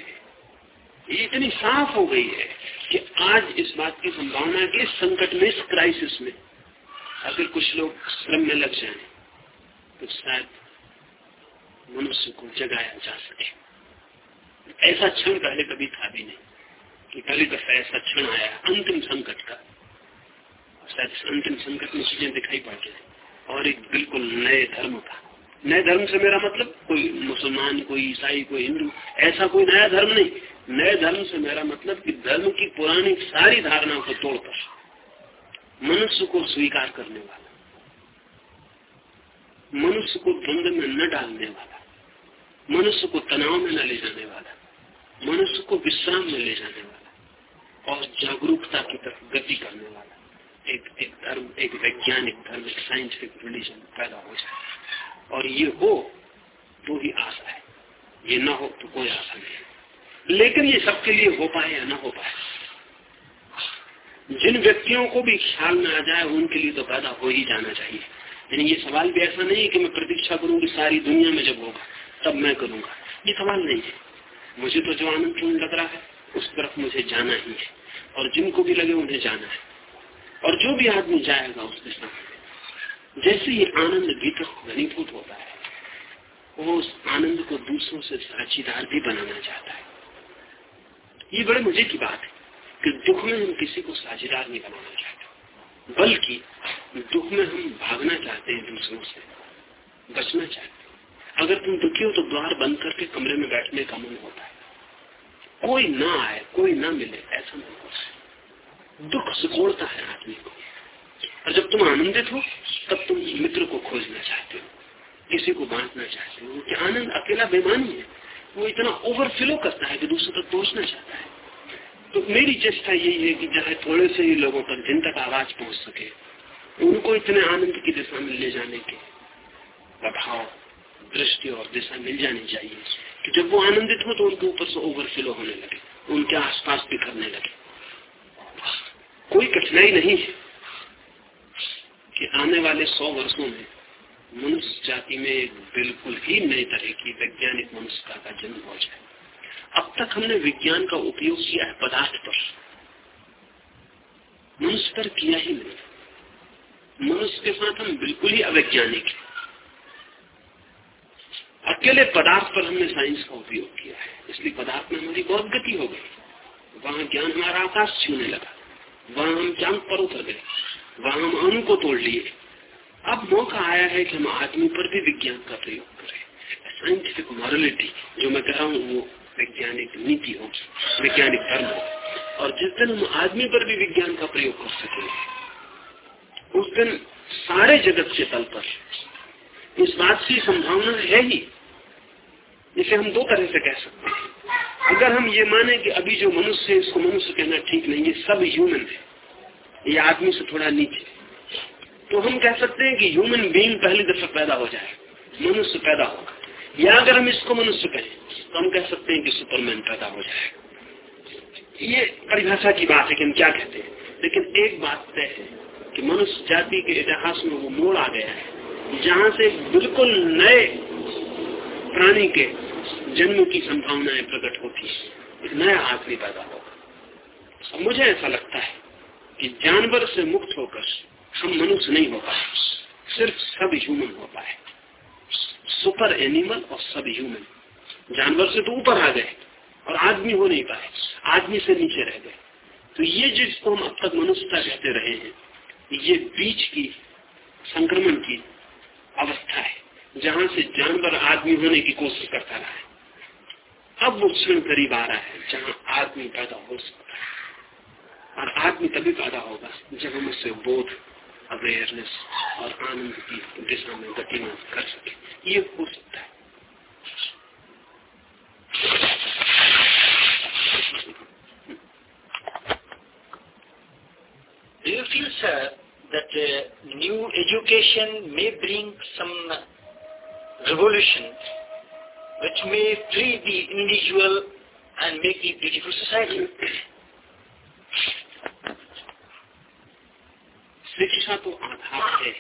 S2: ये इतनी साफ़ हो गई है कि आज इस बात की संभावना है कि इस संकट में, इस क्राइसिस में अगर कुछ लोग श्रम में लग जाए तो शायद मनुष्य को जगाया जा सके। ऐसा क्षण पहले कभी था भी नहीं कि पहली दफ़ा ऐसा क्षण आया, अंतिम संकट का। शायद अंतिम संकट में चीज़ें दिखाई पड़ जाए और एक बिल्कुल नए धर्म का। नए धर्म से मेरा मतलब कोई मुसलमान, कोई ईसाई, कोई हिंदू, ऐसा कोई नया धर्म नहीं। नए धर्म से मेरा मतलब कि धर्म की पुरानी सारी धारणाओं को तोड़कर, मनुष्य को स्वीकार करने वाला, मनुष्य को द्वंद में न डालने वाला, मनुष्य को तनाव में न ले जाने वाला, मनुष्य को विश्राम में ले जाने वाला, और जागरूकता की तरफ़ गति करने वाला। एक एक धर्म, एक वैज्ञानिक धर्म, एक साइंटिफिक रिलीजन पैदा हो जाए। और ये हो तो ही आशा है। ये ना हो तो कोई आशा नहीं लेकिन ये सबके लिए हो पाए या ना हो पाए। जिन व्यक्तियों को भी ख्याल में आ जाए, उनके लिए तो पैदा हो ही जाना चाहिए। यानी ये सवाल भी ऐसा नहीं है कि मैं प्रतीक्षा करूँगी सारी दुनिया में जब होगा, तब मैं करूँगा। ये सवाल नहीं है। मुझे तो जो आनंदपूर्ण लग रहा है, उस तरफ़ मुझे जाना ही है। और जिनको भी लगे, उन्हें जाना है। और जो भी आदमी जाएगा उस दिशा जैसे ही आनंद भीतर घनीभूत होता है, वो उस आनंद को दूसरों से साझीदार भी बनाना चाहता है। ये बड़े मज़े की बात है कि दुख में हम किसी को साझेदार नहीं बनाना चाहते, बल्कि दुख में हम भागना चाहते हैं दूसरों से, बचना चाहते हैं। अगर तुम दुखी हो तो द्वार बंद करके कमरे में बैठने का मन होता है। कोई ना आए, कोई ना मिले, ऐसा मन होता है। दुख सिकोड़ता है आदमी को। और जब तुम आनंदित हो, तब तुम मित्र को खोजना चाहते हो, किसी को बांटना चाहते हो। कि आनंद अकेला बेमानी है। वो इतना ओवरफ्लो करता है कि दूसरों तक पहुँचना चाहता है। तो मेरी चेष्टा यही है कि चाहे थोड़े से ही लोगों तक जिन तक आवाज़ पहुँच सके, उनको इतने आनंद की दिशा में ले जाने के प्रभाव, दृष्टि और दिशा मिल जानी चाहिए। कि जब वो आनंदित हो तो उनके ऊपर से ओवरफ्लो होने लगे, उनके आसपास भी करने लगे। कोई कठिनाई नहीं है कि आने वाले सौ वर्षों में मनुष्य जाति में बिल्कुल ही नई तरह की वैज्ञानिक मनुष्यता का जन्म हो जाए। अब तक हमने विज्ञान का उपयोग किया है पदार्थ पर। मनुष्य पर किया ही नहीं। मनुष्य के साथ हम बिल्कुल ही अवैज्ञानिक हैं। अकेले पदार्थ पर हमने साइंस का उपयोग किया है। इसलिए पदार्थ में हमारी बहुत गति हो गई। वहाँ ज्ञान हमारा आकाश छूने लगा। वहाँ हम चाँद पर उतर गए। वहाँ हम अणु को तोड़ लिए। अब मौका आया है कि हम आदमी पर भी विज्ञान का प्रयोग करें। साइंटिफिक मॉरलिटी जो मैं कह रहा हूँ, वो वैज्ञानिक नीति होगी, वैज्ञानिक धर्म हो और जिस दिन हम आदमी पर भी विज्ञान का प्रयोग कर सकेंगे उस दिन सारे जगत के तल पर, इस बात की संभावना है ही इसे हम दो तरह से कह सकते हैं। अगर हम ये माने कि अभी जो मनुष्य है, इसको मनुष्य कहना ठीक नहीं है, सब ह्यूमन है। ये आदमी से थोड़ा नीचे तो हम कह सकते हैं कि ह्यूमन बीइंग पहली दफ़ा पैदा हो जाए, मनुष्य पैदा होगा या अगर हम इसको मनुष्य कहें तो हम कह सकते हैं कि सुपरमैन पैदा हो जाए। ये परिभाषा की बात है कि हम क्या कहते हैं। लेकिन एक बात तय है कि मनुष्य जाति के इतिहास में वो मोड़ आ गया है। जहाँ से बिल्कुल नए प्राणी के जन्म की संभावनाएँ प्रकट होती है। एक नया आदमी पैदा होगा। मुझे ऐसा लगता है कि जानवर से मुक्त होकर हम मनुष्य नहीं हो पाए। सिर्फ़ सब ह्यूमन हो पाए। सुपर एनिमल और सब ह्यूमन जानवर से तो ऊपर आ गए और आदमी हो नहीं पाए। आदमी से नीचे रह गए। तो ये जिसको हम अब तक मनुष्यता कहते रहे हैं, ये बीच की संक्रमण की अवस्था है। जहाँ से जानवर आदमी होने की कोशिश करता रहा है। अब वो क्षण करीब आ रहा है जहाँ आदमी पैदा हो सकता है। और आदमी तभी पैदा होगा जब हम उससे बोध अवेयरनेस और आनंद की दिशा में गतिमान कर सके। ये हो सकता है।
S1: Do you feel, sir, that uh, new education may bring some revolution, which may free the individual and make the beautiful society?
S2: शिक्षा तो आधार है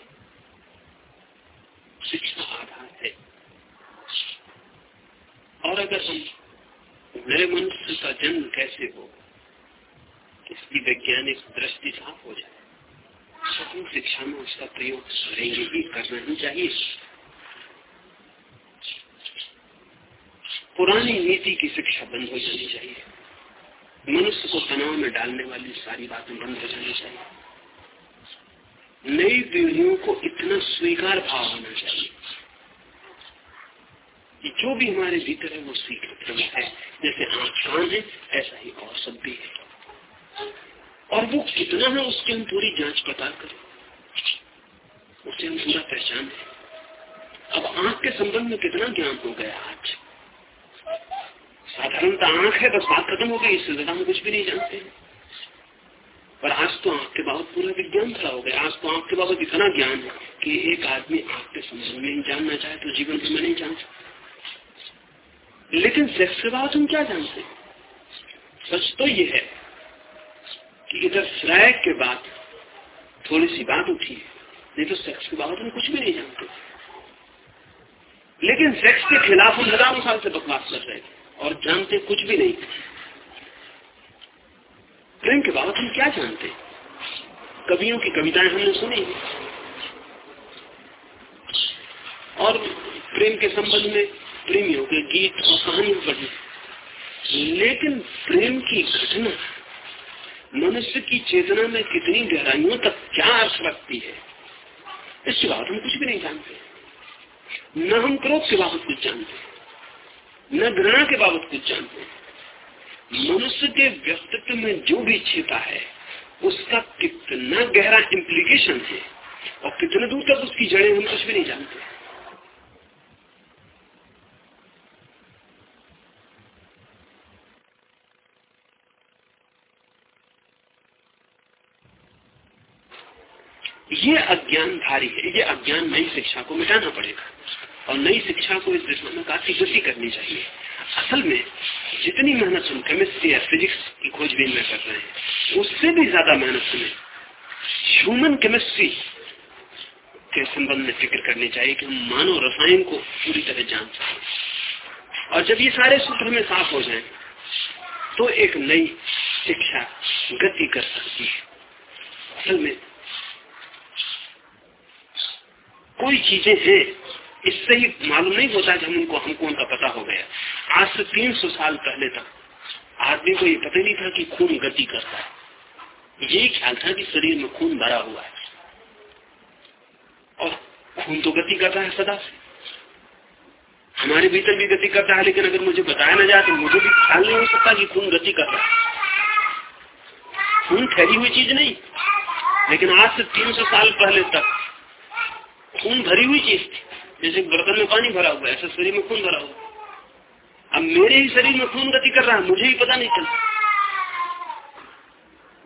S2: शिक्षा आधार है और अगर हम नए मनुष्य का जन्म कैसे हो, इसकी वैज्ञानिक दृष्टि साफ़ हो जाए तो हम शिक्षा में उसका प्रयोग करेंगे ही करना ही चाहिए। पुरानी नीति की शिक्षा बंद हो जानी चाहिए। मनुष्य को तनाव में डालने वाली सारी बातें बंद हो जानी चाहिए। नई पीढ़ियों को इतना स्वीकार भाव होना चाहिए कि जो भी हमारे भीतर है, वो स्वीकृत है। जैसे आँख कान है, ऐसा ही और सब भी है। और वो कितना है, उसकी हम पूरी जाँच पता करें। उसे हम पूरा पहचान है अब आँख के संबंध में कितना ज्ञान हो गया आज? साधारणतः आँख है, बस बात खत्म हो गई, इससे ज़्यादा हम कुछ भी नहीं जानते। पर आज तो आँख के बाबत पूरा विज्ञान खड़ा हो गया। आज तो आँख के बाबत इतना ज्ञान है कि एक आदमी आँख के संबंध में नहीं जानना चाहे तो जीवन में नहीं जान सकता। लेकिन सेक्स के बाबत हम क्या जानते सच तो ये है कि इधर फ्राय के बाद थोड़ी सी बात उठी है, नहीं तो सेक्स के बाबत हम कुछ भी नहीं जानते। लेकिन सेक्स के खिलाफ हम हज़ारों साल से बकवास कर रहे और जानते कुछ भी नहीं। प्रेम के बाबत हम क्या जानते? कवियों की कविताएँ हमने सुनी। और प्रेम के संबंध में प्रेमियों के गीत और कहानी पढ़ी लेकिन प्रेम की घटना मनुष्य की चेतना में कितनी गहराइयों तक क्या अर्थ रखती है, इसके बाबत हम कुछ भी नहीं जानते। न हम क्रोध के बाबत कुछ जानते। न घृणा के बाबत कुछ जानते मनुष्य के व्यक्तित्व में जो भी छिपा है, उसका कितना गहरा इम्प्लीकेशन है और कितने दूर तक उसकी जड़ें हम कुछ भी नहीं जानते। ये अज्ञान भारी है, ये अज्ञान नई शिक्षा को मिटाना पड़ेगा। और नई शिक्षा को इस दिशा में काफ़ी गति करनी चाहिए। असल में, जितनी मेहनत हम केमिस्ट्री या फिजिक्स की खोजबीन में कर रहे हैं, उससे भी ज़्यादा मेहनत हमें ह्यूमन केमिस्ट्री के संबंध में फ़िक्र करनी चाहिए कि हम मानव रसायन को पूरी तरह जान सकें। और जब ये सारे सूत्र हमें साफ़ हो जाए तो एक नई शिक्षा गति कर सकती है। असल में, कोई चीज़ें हैं इससे ही मालूम नहीं होता कि हम उनको, हमको उनका पता हो गया। आज से तीन सौ साल पहले तक आदमी को ये पता नहीं था कि खून गति करता है। यही ख्याल था कि शरीर में खून भरा हुआ है। और खून तो गति कर रहा है सदा से। हमारे भीतर भी गति करता है, लेकिन अगर मुझे बताया ना जाए तो मुझे भी ख्याल नहीं हो सकता कि खून गति कर रहा है। खून ठहरी हुई चीज़ नहीं। लेकिन आज से 300 साल पहले तक खून भरी हुई चीज़ थी। जैसे बर्तन में पानी भरा हुआ ऐसे शरीर में खून भरा हुआ अब मेरे ही शरीर में खून गति कर रहा है, मुझे ही पता नहीं चला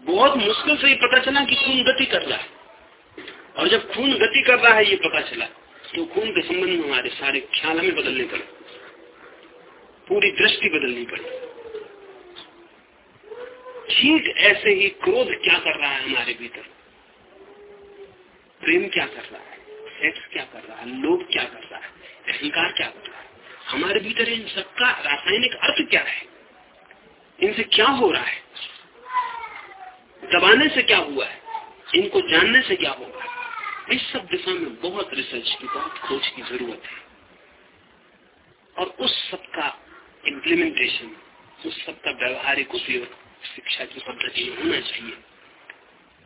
S2: बहुत मुश्किल से ही पता चला कि खून गति कर रहा है। और जब खून गति कर रहा है, ये पता चला तो खून के संबंध में हमारे सारे ख्याल हमें बदलने पड़े। पूरी दृष्टि बदलनी पड़ी। ठीक ऐसे ही क्रोध क्या कर रहा है हमारे भीतर? प्रेम क्या कर रहा है? सेक्स क्या कर रहा है? लोभ क्या कर रहा है? अहंकार क्या कर रहा है? हमारे भीतर इन सबका रासायनिक अर्थ क्या है? इनसे क्या हो रहा है? दबाने से क्या हुआ है? इनको जानने से क्या होगा? इस सब दिशा में बहुत रिसर्च की, बहुत खोज की ज़रूरत है। और उस सब का इम्प्लीमेंटेशन उस सब का व्यवहारिक उपयोग शिक्षा की पद्धति में होना चाहिए।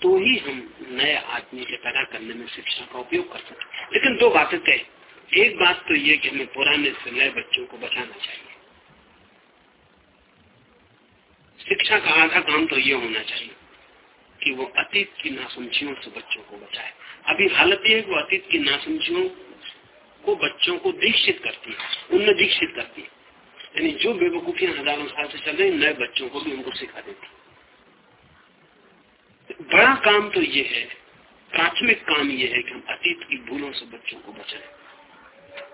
S2: तो ही हम नए आदमी के पैदा करने में शिक्षा का उपयोग कर सकते लेकिन दो बातें तय एक बात तो ये कि हमें पुराने से नए बच्चों को बचाना चाहिए। शिक्षा का आधा काम तो ये होना चाहिए कि वो अतीत की नासमझियों से बच्चों को बचाए। अभी हालत यह है वो अतीत की नासमझियों को बच्चों को दीक्षित करती है, उनमें दीक्षित करती है। यानी जो बेवकूफियाँ हज़ारों साल से चल रही नए बच्चों को भी उनको सिखा देती बड़ा काम तो ये है, प्राथमिक काम ये है कि हम अतीत की भूलों से बच्चों को बचाएँ।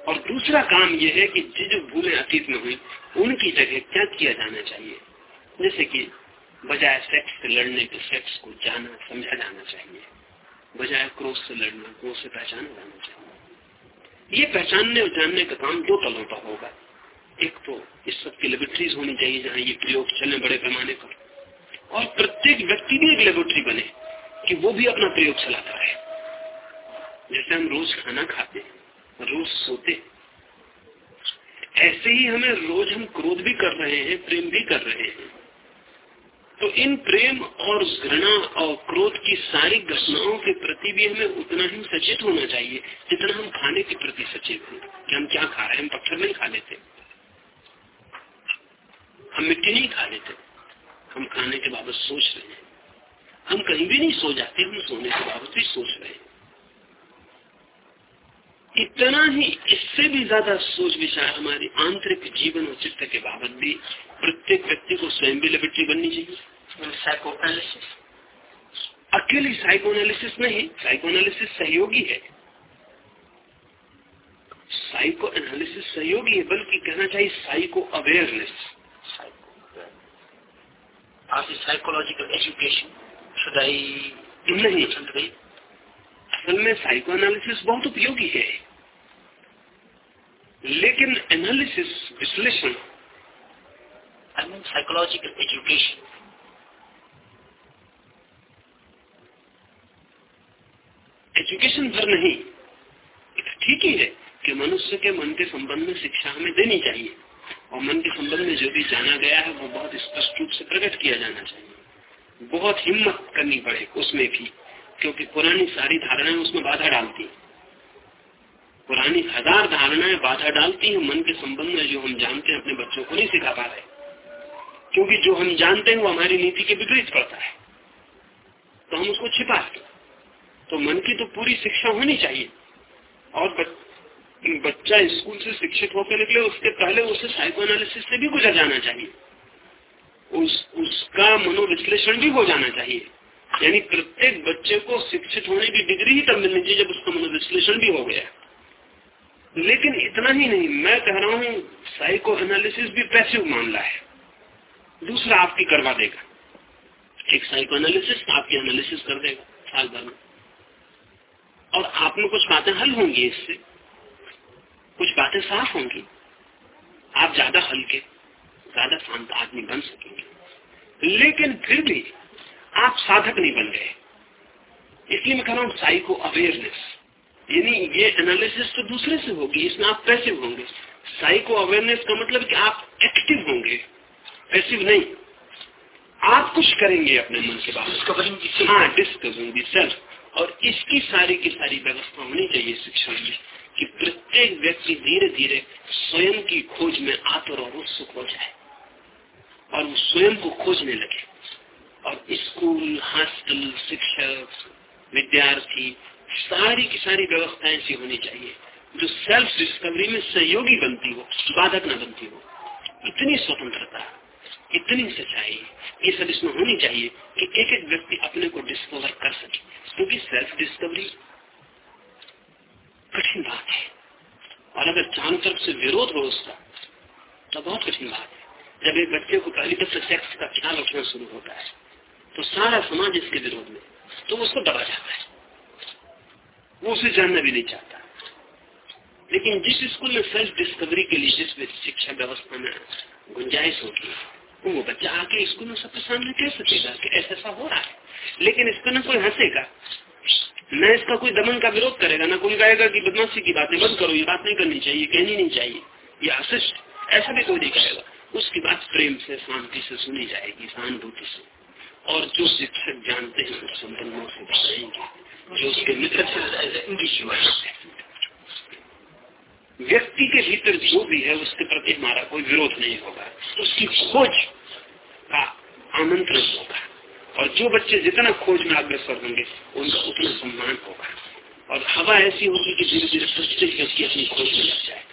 S2: और दूसरा काम ये है कि जो जो भूलें अतीत में हुई, उनकी जगह क्या किया जाना चाहिए? जैसे कि बजाय सेक्स से लड़ने के सेक्स को जाना, समझा जाना चाहिए। बजाय क्रोध से लड़ना, क्रोध से पहचाना जाना चाहिए। ये पहचानने और जानने का काम दो तलों पर होगा। एक तो इस सब की लेबोरेटरीज होनी चाहिए, जहाँ ये प्रयोग चले बड़े पैमाने पर। और प्रत्येक व्यक्ति भी एक लेबोरेटरी बने कि वो भी अपना प्रयोग चलाता रहे। जैसे हम रोज खाना खाते, रोज सोते, ऐसे ही हमें रोज हम क्रोध भी कर रहे हैं, प्रेम भी कर रहे हैं। तो इन प्रेम और घृणा और क्रोध की सारी घटनाओं के प्रति भी हमें उतना ही सचेत होना चाहिए जितना हम खाने के प्रति सचेत हैं। कि हम क्या खा रहे हैं? हम पत्थर नहीं खा लेते। हम मिट्टी नहीं खा लेते। हम खाने के बाबत सोच रहे हैं। हम कहीं भी नहीं सो जाते हम सोने के बाबत भी सोच रहे हैं। इतना ही इससे भी ज़्यादा सोच विचार हमारी आंतरिक जीवन और चित्त के बाबत भी प्रत्येक व्यक्ति को स्वयं भी लिबर्टी बननी चाहिए।
S1: साइको एनालिसिस
S2: अकेली साइको एनालिसिस नहीं साइको एनालिसिस सहयोगी है। साइको एनालिसिस सहयोगी है बल्कि कहना चाहिए साइको अवेयरनेस
S1: साइकोलॉजिकल एजुकेशन
S2: नहीं। असल में साइको एनालिसिस बहुत उपयोगी है। लेकिन एनालिसिस विश्लेषण।
S1: I mean psychological education.
S2: Education भर नहीं। ठीक ही है कि मनुष्य के मन के संबंध में शिक्षा हमें देनी चाहिए। और मन के संबंध में जो भी जाना गया है, वो बहुत स्पष्ट रूप से प्रकट किया जाना चाहिए। बहुत हिम्मत करनी पड़े उसमें भी, क्योंकि पुरानी सारी धारणाएँ उसमें बाधा डालती पुरानी हज़ार धारणाएँ बाधा डालती हैं, मन के संबंध में जो हम जानते हैं, अपने बच्चों को नहीं सिखा पा रहे। क्योंकि जो हम जानते हैं, वो हमारी नीति के विपरीत पड़ता है। तो हम उसको छिपा तो मन की तो पूरी शिक्षा होनी चाहिए। और बच्चा स्कूल से शिक्षित होकर निकले, उसके पहले उसे साइको एनालिसिस से भी गुजर जाना चाहिए। उस, उसका मनोविश्लेषण भी हो जाना चाहिए। यानी प्रत्येक बच्चे को शिक्षित होने की डिग्री ही तब मिलनी चाहिए जब उसका मनोविश्लेषण भी हो गया। लेकिन इतना ही नहीं, मैं कह रहा हूँ साइको एनालिसिस भी पैसिव मामला है। दूसरा आपकी करवा देगा। एक साइको एनालिसिस आपकी एनालिसिस कर देगा, साल भर में। और आप में कुछ बातें हल होंगी इससे। कुछ बातें साफ़ होंगी। आप ज़्यादा हल्के ज़्यादा शांत आदमी बन सकेंगे। लेकिन फिर भी आप साधक नहीं बन गए। इसलिए मैं कह रहा हूँ साइको अवेयरनेस यानी ये एनालिसिस तो दूसरे से होगी इसमें आप पैसिव होंगे। साइको अवेयरनेस का मतलब कि आप एक्टिव होंगे पैसिव नहीं। आप कुछ करेंगे अपने मन के
S1: डिस्कवरिंग
S2: हाँ डिस्कवरिंग सेल्फ और इसकी सारी की सारी व्यवस्था होनी चाहिए शिक्षण में। कि प्रत्येक व्यक्ति धीरे धीरे स्वयं की खोज में आतुर और उत्सुक हो जाए और वो स्वयं को खोजने लगे। और स्कूल, हॉस्टल, शिक्षक, विद्यार्थी, सारी की सारी व्यवस्था ऐसी होनी चाहिए, जो सेल्फ डिस्कवरी में सहयोगी बनती हो, बाधक न बनती हो। इतनी स्वतंत्रता, इतनी सच्चाई, ये सब इसमें होनी चाहिए कि एक एक व्यक्ति अपने को डिस्कवर कर सके। क्योंकि सेल्फ डिस्कवरी कठिन बात है। और अगर चारों तरफ़ से विरोध हो उसका तो बहुत कठिन बात है। जब एक बच्चे को पहली तरफ़ से सेक्स का ख्याल रखना शुरू होता है तो सारा समाज इसके विरोध में तो उसको दबा जाता है। वो उसे जानना भी नहीं चाहता। लेकिन जिस स्कूल में सेल्फ डिस्कवरी के लिए, जिस शिक्षा व्यवस्था में गुंजाइश होगी वो बच्चा आके स्कूल में सबके सामने कह सकेगा कि ऐसा ऐसा हो रहा है। लेकिन इस पर न कोई हंसेगा न इसका कोई दमन का विरोध करेगा, ना कोई कहेगा कि बदमाशी की बातें बंद करो, ये बात नहीं करनी चाहिए, कहनी नहीं चाहिए। ये अशिष्ट ऐसा भी कोई नहीं करेगा उसकी बात प्रेम से, शांति से सुनी जाएगी, सहानुभूति से। और जो शिक्षक जानते हैं उस संबंधों से बताएँगे। जो उसके मित्र से व्यक्ति के भीतर जो भी है, उसके प्रति हमारा कोई विरोध नहीं होगा। उसकी खोज का आमंत्रण होगा। और जो बच्चे जितना खोज में अग्रसर होंगे, उनका उतना सम्मान होगा। और हवा ऐसी होगी कि धीरे धीरे प्रत्येक व्यक्ति अपनी खोज में लग जाए।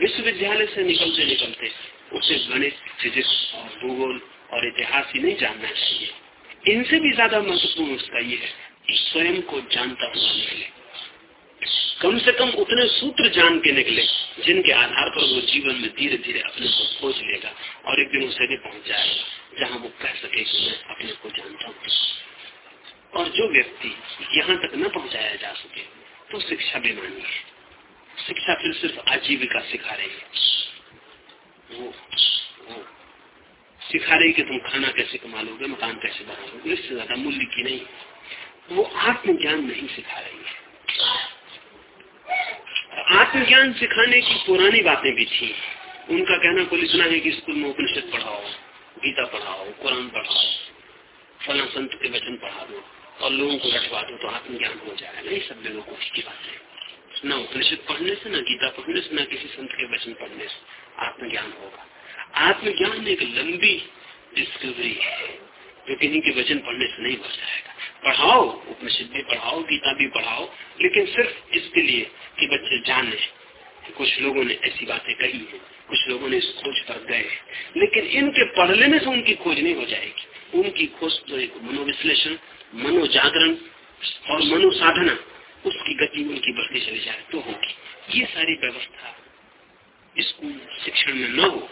S2: विश्वविद्यालय से निकलते निकलते उसे गणित, फिजिक्स और भूगोल और इतिहास ही नहीं जानना चाहिए। इनसे भी ज़्यादा महत्वपूर्ण उसका ये है स्वयं को जानता हुआ निकले कम से कम उतने सूत्र जान के निकले जिनके आधार पर वो जीवन में धीरे धीरे अपने को खोज लेगा और एक दिन उसे भी पहुँच जाएगा जहाँ वो कह सके कि मैं अपने को जानता हूँ। और जो व्यक्ति यहाँ तक न पहुँचाया जा सके तो शिक्षा बेमानी है। शिक्षा फिर सिर्फ़ आजीविका सिखा रही है। वो, वो सिखा रही कि तुम खाना कैसे कमा लोगे मकान कैसे बना लोगे इससे ज़्यादा मूल्य की नहीं। वो आत्मज्ञान नहीं सिखा रही है। आत्मज्ञान सिखाने की पुरानी बातें भी थी। उनका कहना कुल इतना है कि स्कूल में उपनिषद पढ़ाओ, गीता पढ़ाओ, कुरान पढ़ाओ, फला संत के वचन पढ़ा दो और लोगों को रखवा दो तो आत्मज्ञान हो जाएगा। ये सब लोगों की बात है। न उपनिषद पढ़ने से, न गीता पढ़ने से, न किसी संत के वचन पढ़ने से आत्मज्ञान होगा। आत्मज्ञान एक लंबी डिस्कवरी है। जो किन्हीं के वचन पढ़ने से नहीं बढ़ जाएगा। पढ़ाओ, उपनिषद भी पढ़ाओ, गीता भी पढ़ाओ, लेकिन सिर्फ़ इसके लिए कि बच्चे जाने कुछ लोगों ने ऐसी बातें कही है, कुछ लोगों ने इस खोज पर गए लेकिन इनके पढ़ लेने से उनकी खोज नहीं हो जाएगी। उनकी खोज तो एक मनोविश्लेषण, मनोजागरण और मनोसाधना, उसकी गति उनकी बढ़ती चली जाए तो होगी। ये सारी व्यवस्था स्कूल, शिक्षण में न हो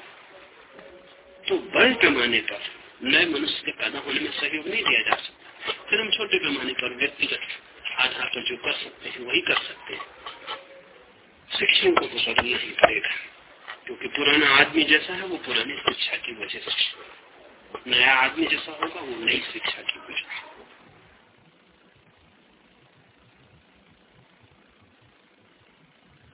S2: तो बड़े पैमाने पर नए मनुष्य के पैदा होने में सहयोग नहीं दिया जा सकता। फिर हम छोटे पैमाने पर व्यक्तिगत आधार पर जो कर सकते हैं, वही कर सकते हैं। शिक्षण को तो बदलना ही पड़ेगा क्योंकि पुराना आदमी जैसा है, वो पुरानी शिक्षा की वजह से। नया आदमी जैसा होगा, वो नई शिक्षा की वजह से।